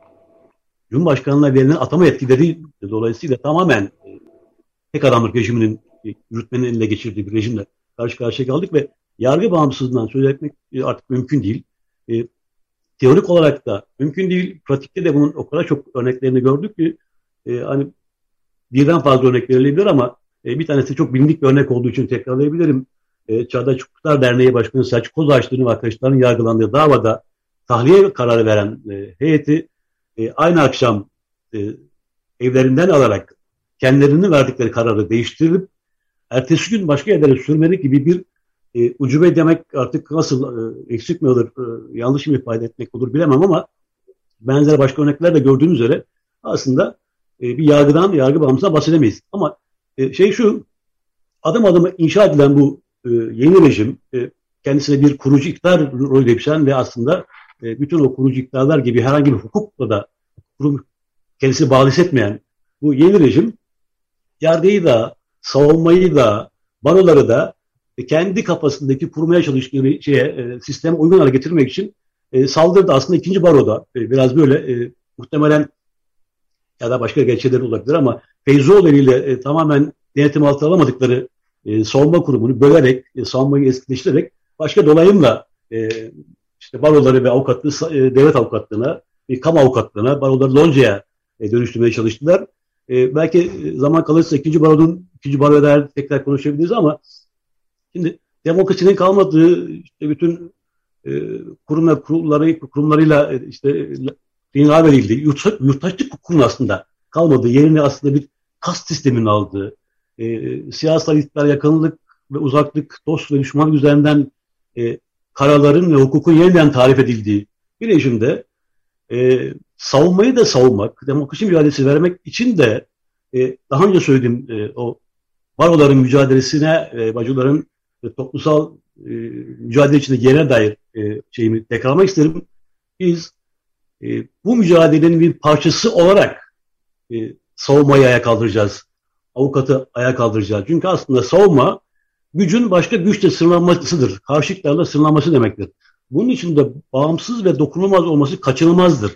Cumhurbaşkanlığına verilen atama yetkileri dolayısıyla tamamen e, tek adamlık rejiminin e, yürütmenin eline geçirdiği bir rejimle karşı karşıya kaldık ve yargı bağımsızlığından söz etmek e, artık mümkün değil. E, teorik olarak da mümkün değil. Pratikte de bunun o kadar çok örneklerini gördük ki e, hani birden fazla örnek verilebilir ama e, bir tanesi çok bilindik bir örnek olduğu için tekrarlayabilirim. E, Çağdaş Hukuklar Derneği Başkanı Selçuk Kozaçlı'nın ve arkadaşlarının yargılandığı davada tahliye kararı veren e, heyeti e, aynı akşam e, evlerinden alarak kendilerini verdikleri kararı değiştirip ertesi gün başka yerlere sürmelik gibi bir e, ucube demek artık nasıl e, eksik mi olur, e, yanlış mı ifade etmek olur bilemem ama benzer başka örnekler de gördüğünüz üzere aslında bir yargıdan, yargı bağımsızdan bahsedemeyiz. Ama e, şey şu, adım adım inşa edilen bu e, yeni rejim e, kendisine bir kurucu iktidar rolü düşen ve aslında e, bütün o kurucu iktidarlar gibi herhangi bir hukukla da kurum kendisini bağlı hissetmeyen bu yeni rejim yargıyı da, savunmayı da, baroları da e, kendi kafasındaki kurmaya çalıştığı şeye, e, sisteme uygun hale getirmek için e, saldırdı. Aslında ikinci baroda e, biraz böyle e, muhtemelen ya da başka gerçekler olabilir ama Feyzoğlu ile e, tamamen denetim altına alamadıkları e, savunma kurumunu bölerek, e, savunmayı eskileştirerek başka dolayımla e, işte baroları ve avukatlığı e, devlet avukatlığına, e, kamu avukatlığına, baroları loncaya e, dönüştürmeye çalıştılar. E, belki zaman kalırsa ikinci baronun, ikinci baroya tekrar konuşabiliriz ama şimdi demokrasinin kalmadığı işte bütün e, kurumlar, kurumları, kurumlarıyla e, işte verildi. Yurt, yurttaşlık hukukunun aslında kalmadığı, yerini aslında bir kast sisteminin aldığı, e, siyasal iktidar yakınlık ve uzaklık, dost ve düşman üzerinden e, kararların ve hukukun yeniden tarif edildiği bir rejimde e, savunmayı da savunmak, demokrasi mücadelesi vermek için de e, daha önce söylediğim e, o baroların mücadelesine, e, bacıların e, toplumsal e, mücadele içinde yerine dair e, şeyimi tekrarlamak isterim. Biz e, bu mücadelenin bir parçası olarak e, savunmayı ayağa kaldıracağız. Avukatı ayağa kaldıracağız. Çünkü aslında savunma gücün başka güçle sınırlanmasıdır. Karşılıklarla sınırlanması demektir. Bunun için de bağımsız ve dokunulmaz olması kaçınılmazdır.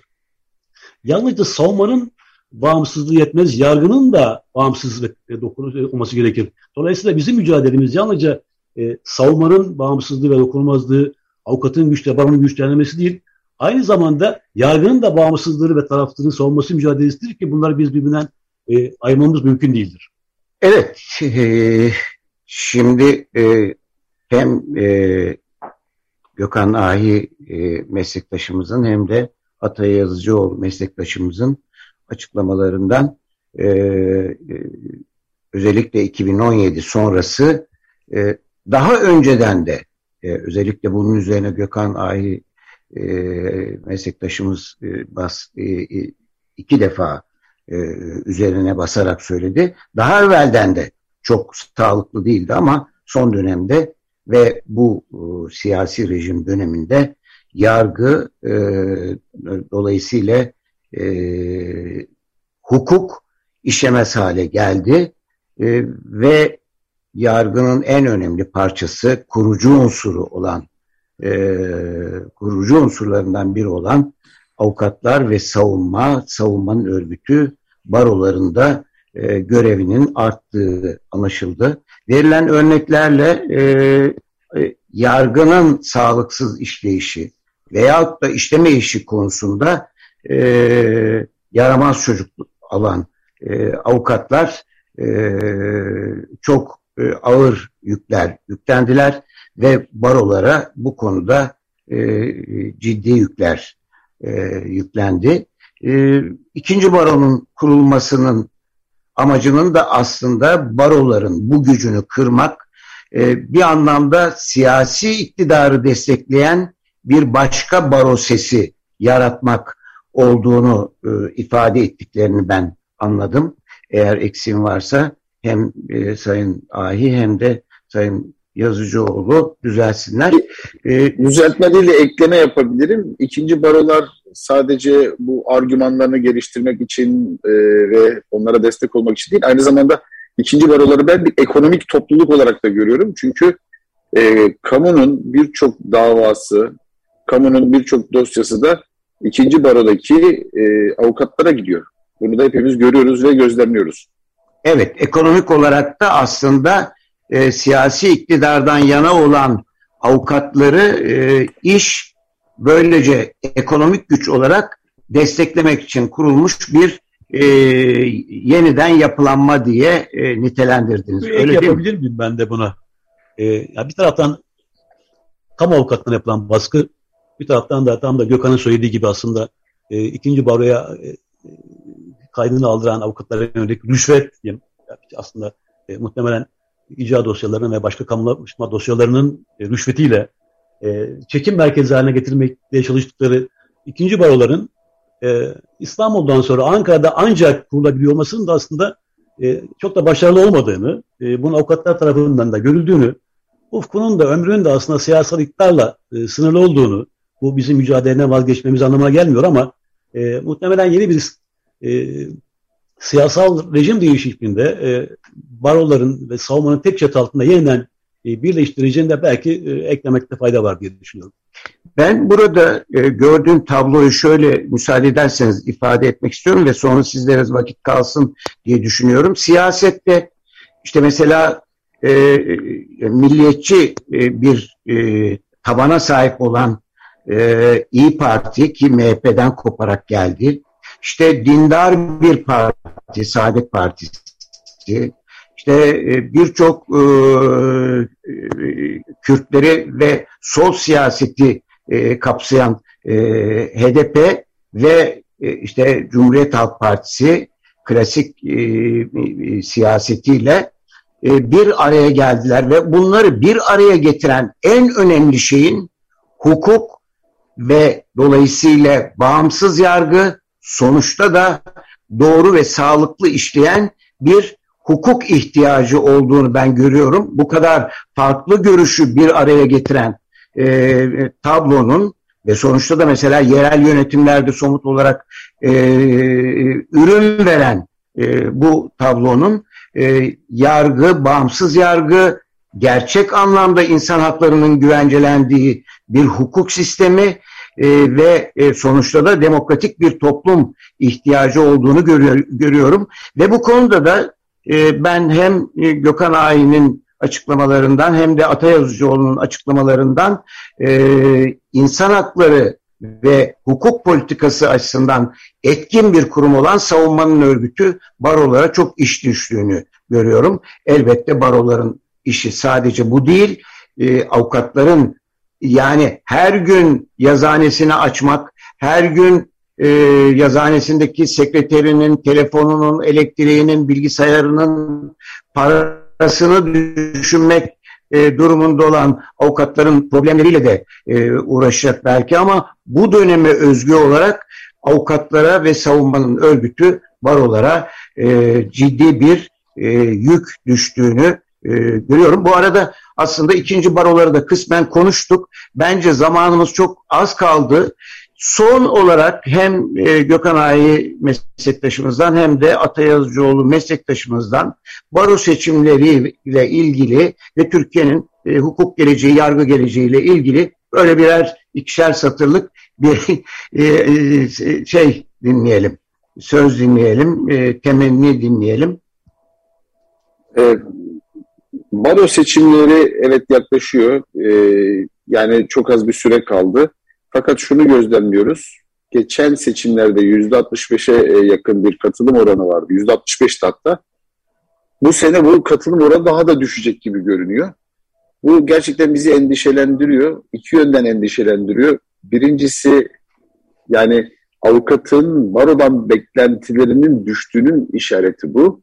Yalnızca savunmanın bağımsızlığı yetmez, yargının da bağımsız ve dokunulmaz olması gerekir. Dolayısıyla bizim mücadelemiz yalnızca e, savunmanın bağımsızlığı ve dokunulmazlığı, avukatın güçle, baronun güçlenmesi değil, aynı zamanda yargının da bağımsızlığı ve taraftarın savunması mücadelesidir ki bunları biz birbirinden e, ayırmamız mümkün değildir. Evet, e, şimdi e, hem e, Gökhan Ahi e, meslektaşımızın hem de Atay Yazıcıoğlu meslektaşımızın açıklamalarından e, e, özellikle 2017 sonrası e, daha önceden de e, özellikle bunun üzerine Gökhan Ahi e, meslektaşımız e, bas, e, e iki defa e, üzerine basarak söyledi. Daha evvelden de çok sağlıklı değildi ama son dönemde ve bu e, siyasi rejim döneminde yargı e, dolayısıyla e, hukuk işemez hale geldi e, ve yargının en önemli parçası kurucu unsuru olan e, kurucu unsurlarından biri olan avukatlar ve savunma, savunmanın örgütü barolarında e, görevinin arttığı anlaşıldı. Verilen örneklerle e, e, yargının sağlıksız işleyişi veyahut da işleme işi konusunda e, yaramaz çocuk alan e, avukatlar e, çok e, ağır yükler yüklendiler ve barolara bu konuda e, ciddi yükler e, yüklendi. E, ikinci baronun kurulmasının amacının da aslında baroların bu gücünü kırmak, e, bir anlamda siyasi iktidarı destekleyen bir başka baro sesi yaratmak olduğunu e, ifade ettiklerini ben anladım. Eğer eksiğim varsa hem e, Sayın Ahi hem de Sayın Yazıcıoğlu düzelsinler. E, Düzeltmeleriyle ekleme yapabilirim. İkinci barolar sadece bu argümanlarını geliştirmek için e, ve onlara destek olmak için değil, aynı zamanda ikinci baroları ben bir ekonomik topluluk olarak da görüyorum. Çünkü e, kamunun birçok davası, kamunun birçok dosyası da ikinci barodaki e, avukatlara gidiyor. Bunu da hepimiz görüyoruz ve gözlemliyoruz. Evet, ekonomik olarak da aslında e, siyasi iktidardan yana olan avukatları e, iş böylece ekonomik güç olarak desteklemek için kurulmuş bir e, yeniden yapılanma diye e, nitelendirdiniz. Bir Öyle yapabilir miyim ben de buna? E, ya bir taraftan kamu avukatlarına yapılan baskı, bir taraftan da tam da Gökhan'ın söylediği gibi aslında e, ikinci baroya e, kaydını aldıran avukatlara yönelik rüşvet diyeyim. Yani aslında e, muhtemelen icra dosyalarının ve başka kamulaşma dosyalarının e, rüşvetiyle e, çekim merkezi haline getirmekte çalıştıkları ikinci baroların e, İstanbul'dan sonra Ankara'da ancak kurulabiliyor olmasının da aslında e, çok da başarılı olmadığını, e, bunun avukatlar tarafından da görüldüğünü, ufkunun da ömrünün de aslında siyasal iktidarla sınırlı olduğunu, bu bizim mücadeleden vazgeçmemiz anlamına gelmiyor ama e, muhtemelen yeni bir siyasal rejim değişikliğinde e, baroların ve savunmanın tek çatı altında yeniden e, birleştireceğini de belki e, eklemekte fayda var diye düşünüyorum. Ben burada e, gördüğüm tabloyu şöyle müsaade ederseniz ifade etmek istiyorum ve sonra sizlere vakit kalsın diye düşünüyorum. Siyasette işte mesela e, milliyetçi e, bir e, tabana sahip olan e, İyi Parti ki MHP'den koparak geldi. İşte dindar bir parti, Saadet Partisi. İşte e, birçok e, e, Kürtleri ve sol siyaseti e, kapsayan e, HDP ve e, işte Cumhuriyet Halk Partisi klasik e, e, siyasetiyle e, bir araya geldiler ve bunları bir araya getiren en önemli şeyin hukuk ve dolayısıyla bağımsız yargı sonuçta da doğru ve sağlıklı işleyen bir hukuk ihtiyacı olduğunu ben görüyorum. Bu kadar farklı görüşü bir araya getiren e, tablonun ve sonuçta da mesela yerel yönetimlerde somut olarak e, ürün veren e, bu tablonun e, yargı, bağımsız yargı, gerçek anlamda insan haklarının güvencelendiği bir hukuk sistemi e, ve e, sonuçta da demokratik bir toplum ihtiyacı olduğunu görüyor, görüyorum. Ve bu konuda da e, ben hem e, Gökhan Ayin'in açıklamalarından hem de Atayazıcıoğlu'nun açıklamalarından e, insan hakları ve hukuk politikası açısından etkin bir kurum olan savunmanın örgütü barolara çok iş düştüğünü görüyorum. Elbette baroların işi sadece bu değil, avukatların yani her gün yazanesini açmak, her gün e, yazanesindeki sekreterinin, telefonunun, elektriğinin, bilgisayarının parasını düşünmek e, durumunda olan avukatların problemleriyle de e, uğraşacak belki ama bu döneme özgü olarak avukatlara ve savunmanın örgütü barolara e, ciddi bir e, yük düştüğünü e, görüyorum. Bu arada aslında ikinci baroları da kısmen konuştuk. Bence zamanımız çok az kaldı. Son olarak hem e, Gökhan Ağa'yı meslektaşımızdan hem de Atayazcıoğlu meslektaşımızdan baro seçimleriyle ilgili ve Türkiye'nin e, hukuk geleceği, yargı geleceğiyle ilgili böyle birer ikişer satırlık bir e, şey dinleyelim. Söz dinleyelim, temenni dinleyelim. Baro seçimleri evet yaklaşıyor. E, yani çok az bir süre kaldı. Fakat şunu gözlemliyoruz. Geçen seçimlerde %65'e e, yakın bir katılım oranı vardı. %65 hatta. Bu sene bu katılım oranı daha da düşecek gibi görünüyor. Bu gerçekten bizi endişelendiriyor. İki yönden endişelendiriyor. Birincisi yani avukatın barodan beklentilerinin düştüğünün işareti bu.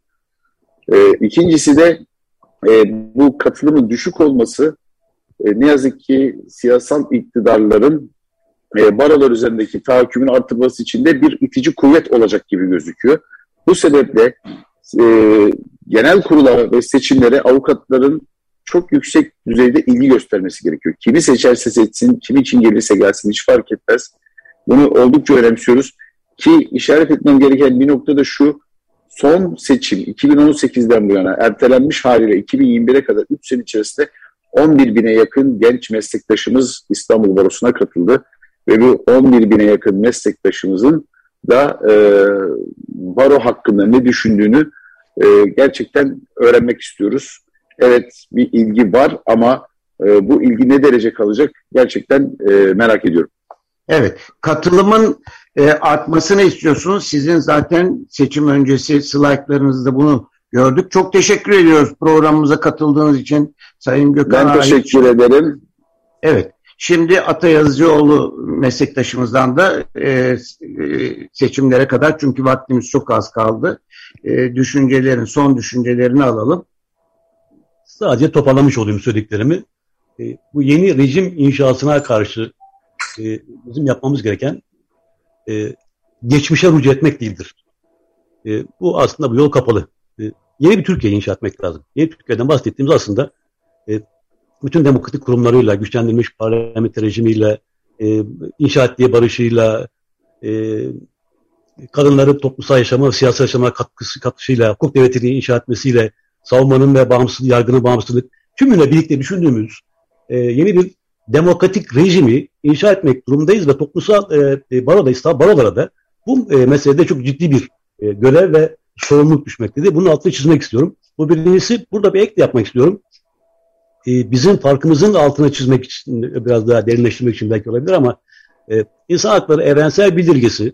E, ikincisi de e, bu katılımın düşük olması e, ne yazık ki siyasal iktidarların e, barolar üzerindeki tahakkümün artırması için de bir itici kuvvet olacak gibi gözüküyor. Bu sebeple e, genel kurula ve seçimlere avukatların çok yüksek düzeyde ilgi göstermesi gerekiyor. Kimi seçerse seçsin, kimi için gelirse gelsin hiç fark etmez. Bunu oldukça önemsiyoruz. Ki işaret etmem gereken bir nokta da şu, son seçim 2018'den bu yana ertelenmiş haliyle 2021'e kadar 3 sene içerisinde 11 bine yakın genç meslektaşımız İstanbul Barosu'na katıldı. Ve bu 11 bine yakın meslektaşımızın da e, baro hakkında ne düşündüğünü e, gerçekten öğrenmek istiyoruz. Evet bir ilgi var ama e, bu ilgi ne derece kalacak gerçekten e, merak ediyorum. Evet, katılımın e, artmasını istiyorsunuz. Sizin zaten seçim öncesi slaytlarınızda bunu gördük. Çok teşekkür ediyoruz programımıza katıldığınız için Sayın Gökhan Ben teşekkür Ait. ederim. Evet, şimdi Atayazıcıoğlu meslektaşımızdan da e, e, seçimlere kadar çünkü vaktimiz çok az kaldı. E, düşüncelerin, son düşüncelerini alalım. Sadece toparlamış olayım söylediklerimi. E, bu yeni rejim inşasına karşı e, bizim yapmamız gereken e, geçmişe rücu etmek değildir. E, bu aslında bu yol kapalı. E, yeni bir Türkiye inşa etmek lazım. Yeni Türkiye'den bahsettiğimiz aslında e, bütün demokratik kurumlarıyla, güçlendirilmiş parlamenter rejimiyle, e, inşa ettiği barışıyla, e, kadınların toplumsal yaşama, siyasi yaşama katkısı, katışıyla, hukuk devletini inşa etmesiyle, savunmanın ve bağımsız yargının bağımsızlık tümüyle birlikte düşündüğümüz e, yeni bir demokratik rejimi inşa etmek durumundayız ve toplumsal e, e barodayız. Barolara da bu e, meselede çok ciddi bir e, görev ve sorumluluk düşmektedir. Bunun altını çizmek istiyorum. Bu birincisi burada bir ek yapmak istiyorum. e, bizim farkımızın altına çizmek için biraz daha derinleştirmek için belki olabilir ama e, insan hakları evrensel bildirgesi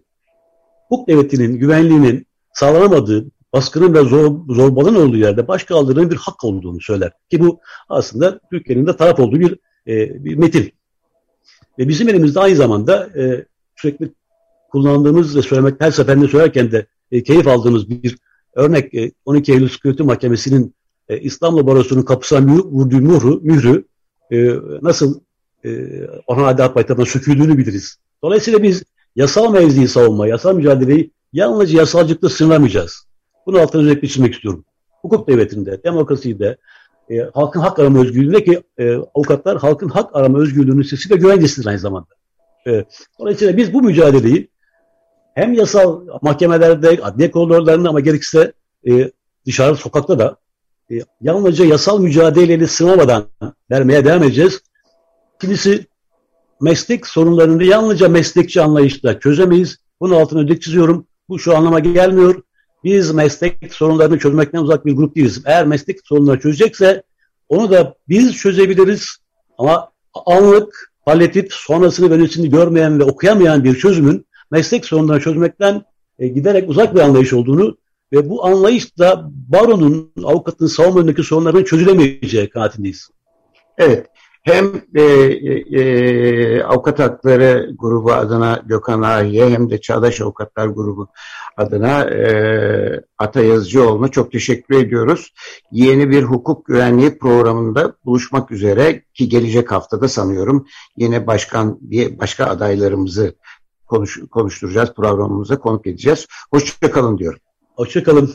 hukuk devletinin güvenliğinin sağlanamadığı baskının ve zor, zorbalığın olduğu yerde baş kaldırının bir hak olduğunu söyler. Ki bu aslında Türkiye'nin de taraf olduğu bir, e, bir metin. Ve bizim elimizde aynı zamanda e, sürekli kullandığımız ve söylemek her seferinde söylerken de e, keyif aldığımız bir örnek e, 12 Eylül Sıkıntı Mahkemesi'nin e, İstanbul Barosu'nun kapısına vurduğu mührü, mührü e, nasıl e, Orhan Adalet Baytarı'na söküldüğünü biliriz. Dolayısıyla biz yasal mevziyi savunma, yasal mücadeleyi yalnızca yasalcılıkla sınırlamayacağız. Bunu altını özellikle çizmek istiyorum. Hukuk devletinde, demokraside, e, halkın hak arama özgürlüğünde ki e, avukatlar halkın hak arama özgürlüğünün sesi ve güvencesidir aynı zamanda. E, dolayısıyla biz bu mücadeleyi hem yasal mahkemelerde, adliye koridorlarında ama gerekirse e, dışarı sokakta da e, yalnızca yasal mücadeleyle sınamadan vermeye devam edeceğiz. İkincisi meslek sorunlarını yalnızca meslekçi anlayışla çözemeyiz. Bunun altını ödek çiziyorum. Bu şu anlama gelmiyor. Biz meslek sorunlarını çözmekten uzak bir grup değiliz. Eğer meslek sorunları çözecekse onu da biz çözebiliriz. Ama anlık, palyatif, sonrasını ve öncesini görmeyen ve okuyamayan bir çözümün meslek sorunlarını çözmekten e, giderek uzak bir anlayış olduğunu ve bu anlayış da baronun, avukatın savunma önündeki sorunların çözülemeyeceği kanaatindeyiz. Evet. Hem e, e, e, Avukat Hakları grubu adına Gökhan Ahiye hem de Çağdaş Avukatlar grubu adına e, Ata Yazıcıoğlu'na çok teşekkür ediyoruz. Yeni bir hukuk güvenliği programında buluşmak üzere ki gelecek haftada sanıyorum yine başkan diye başka adaylarımızı konuş, konuşturacağız, programımıza konuk edeceğiz. Hoşçakalın diyorum. Hoşçakalın.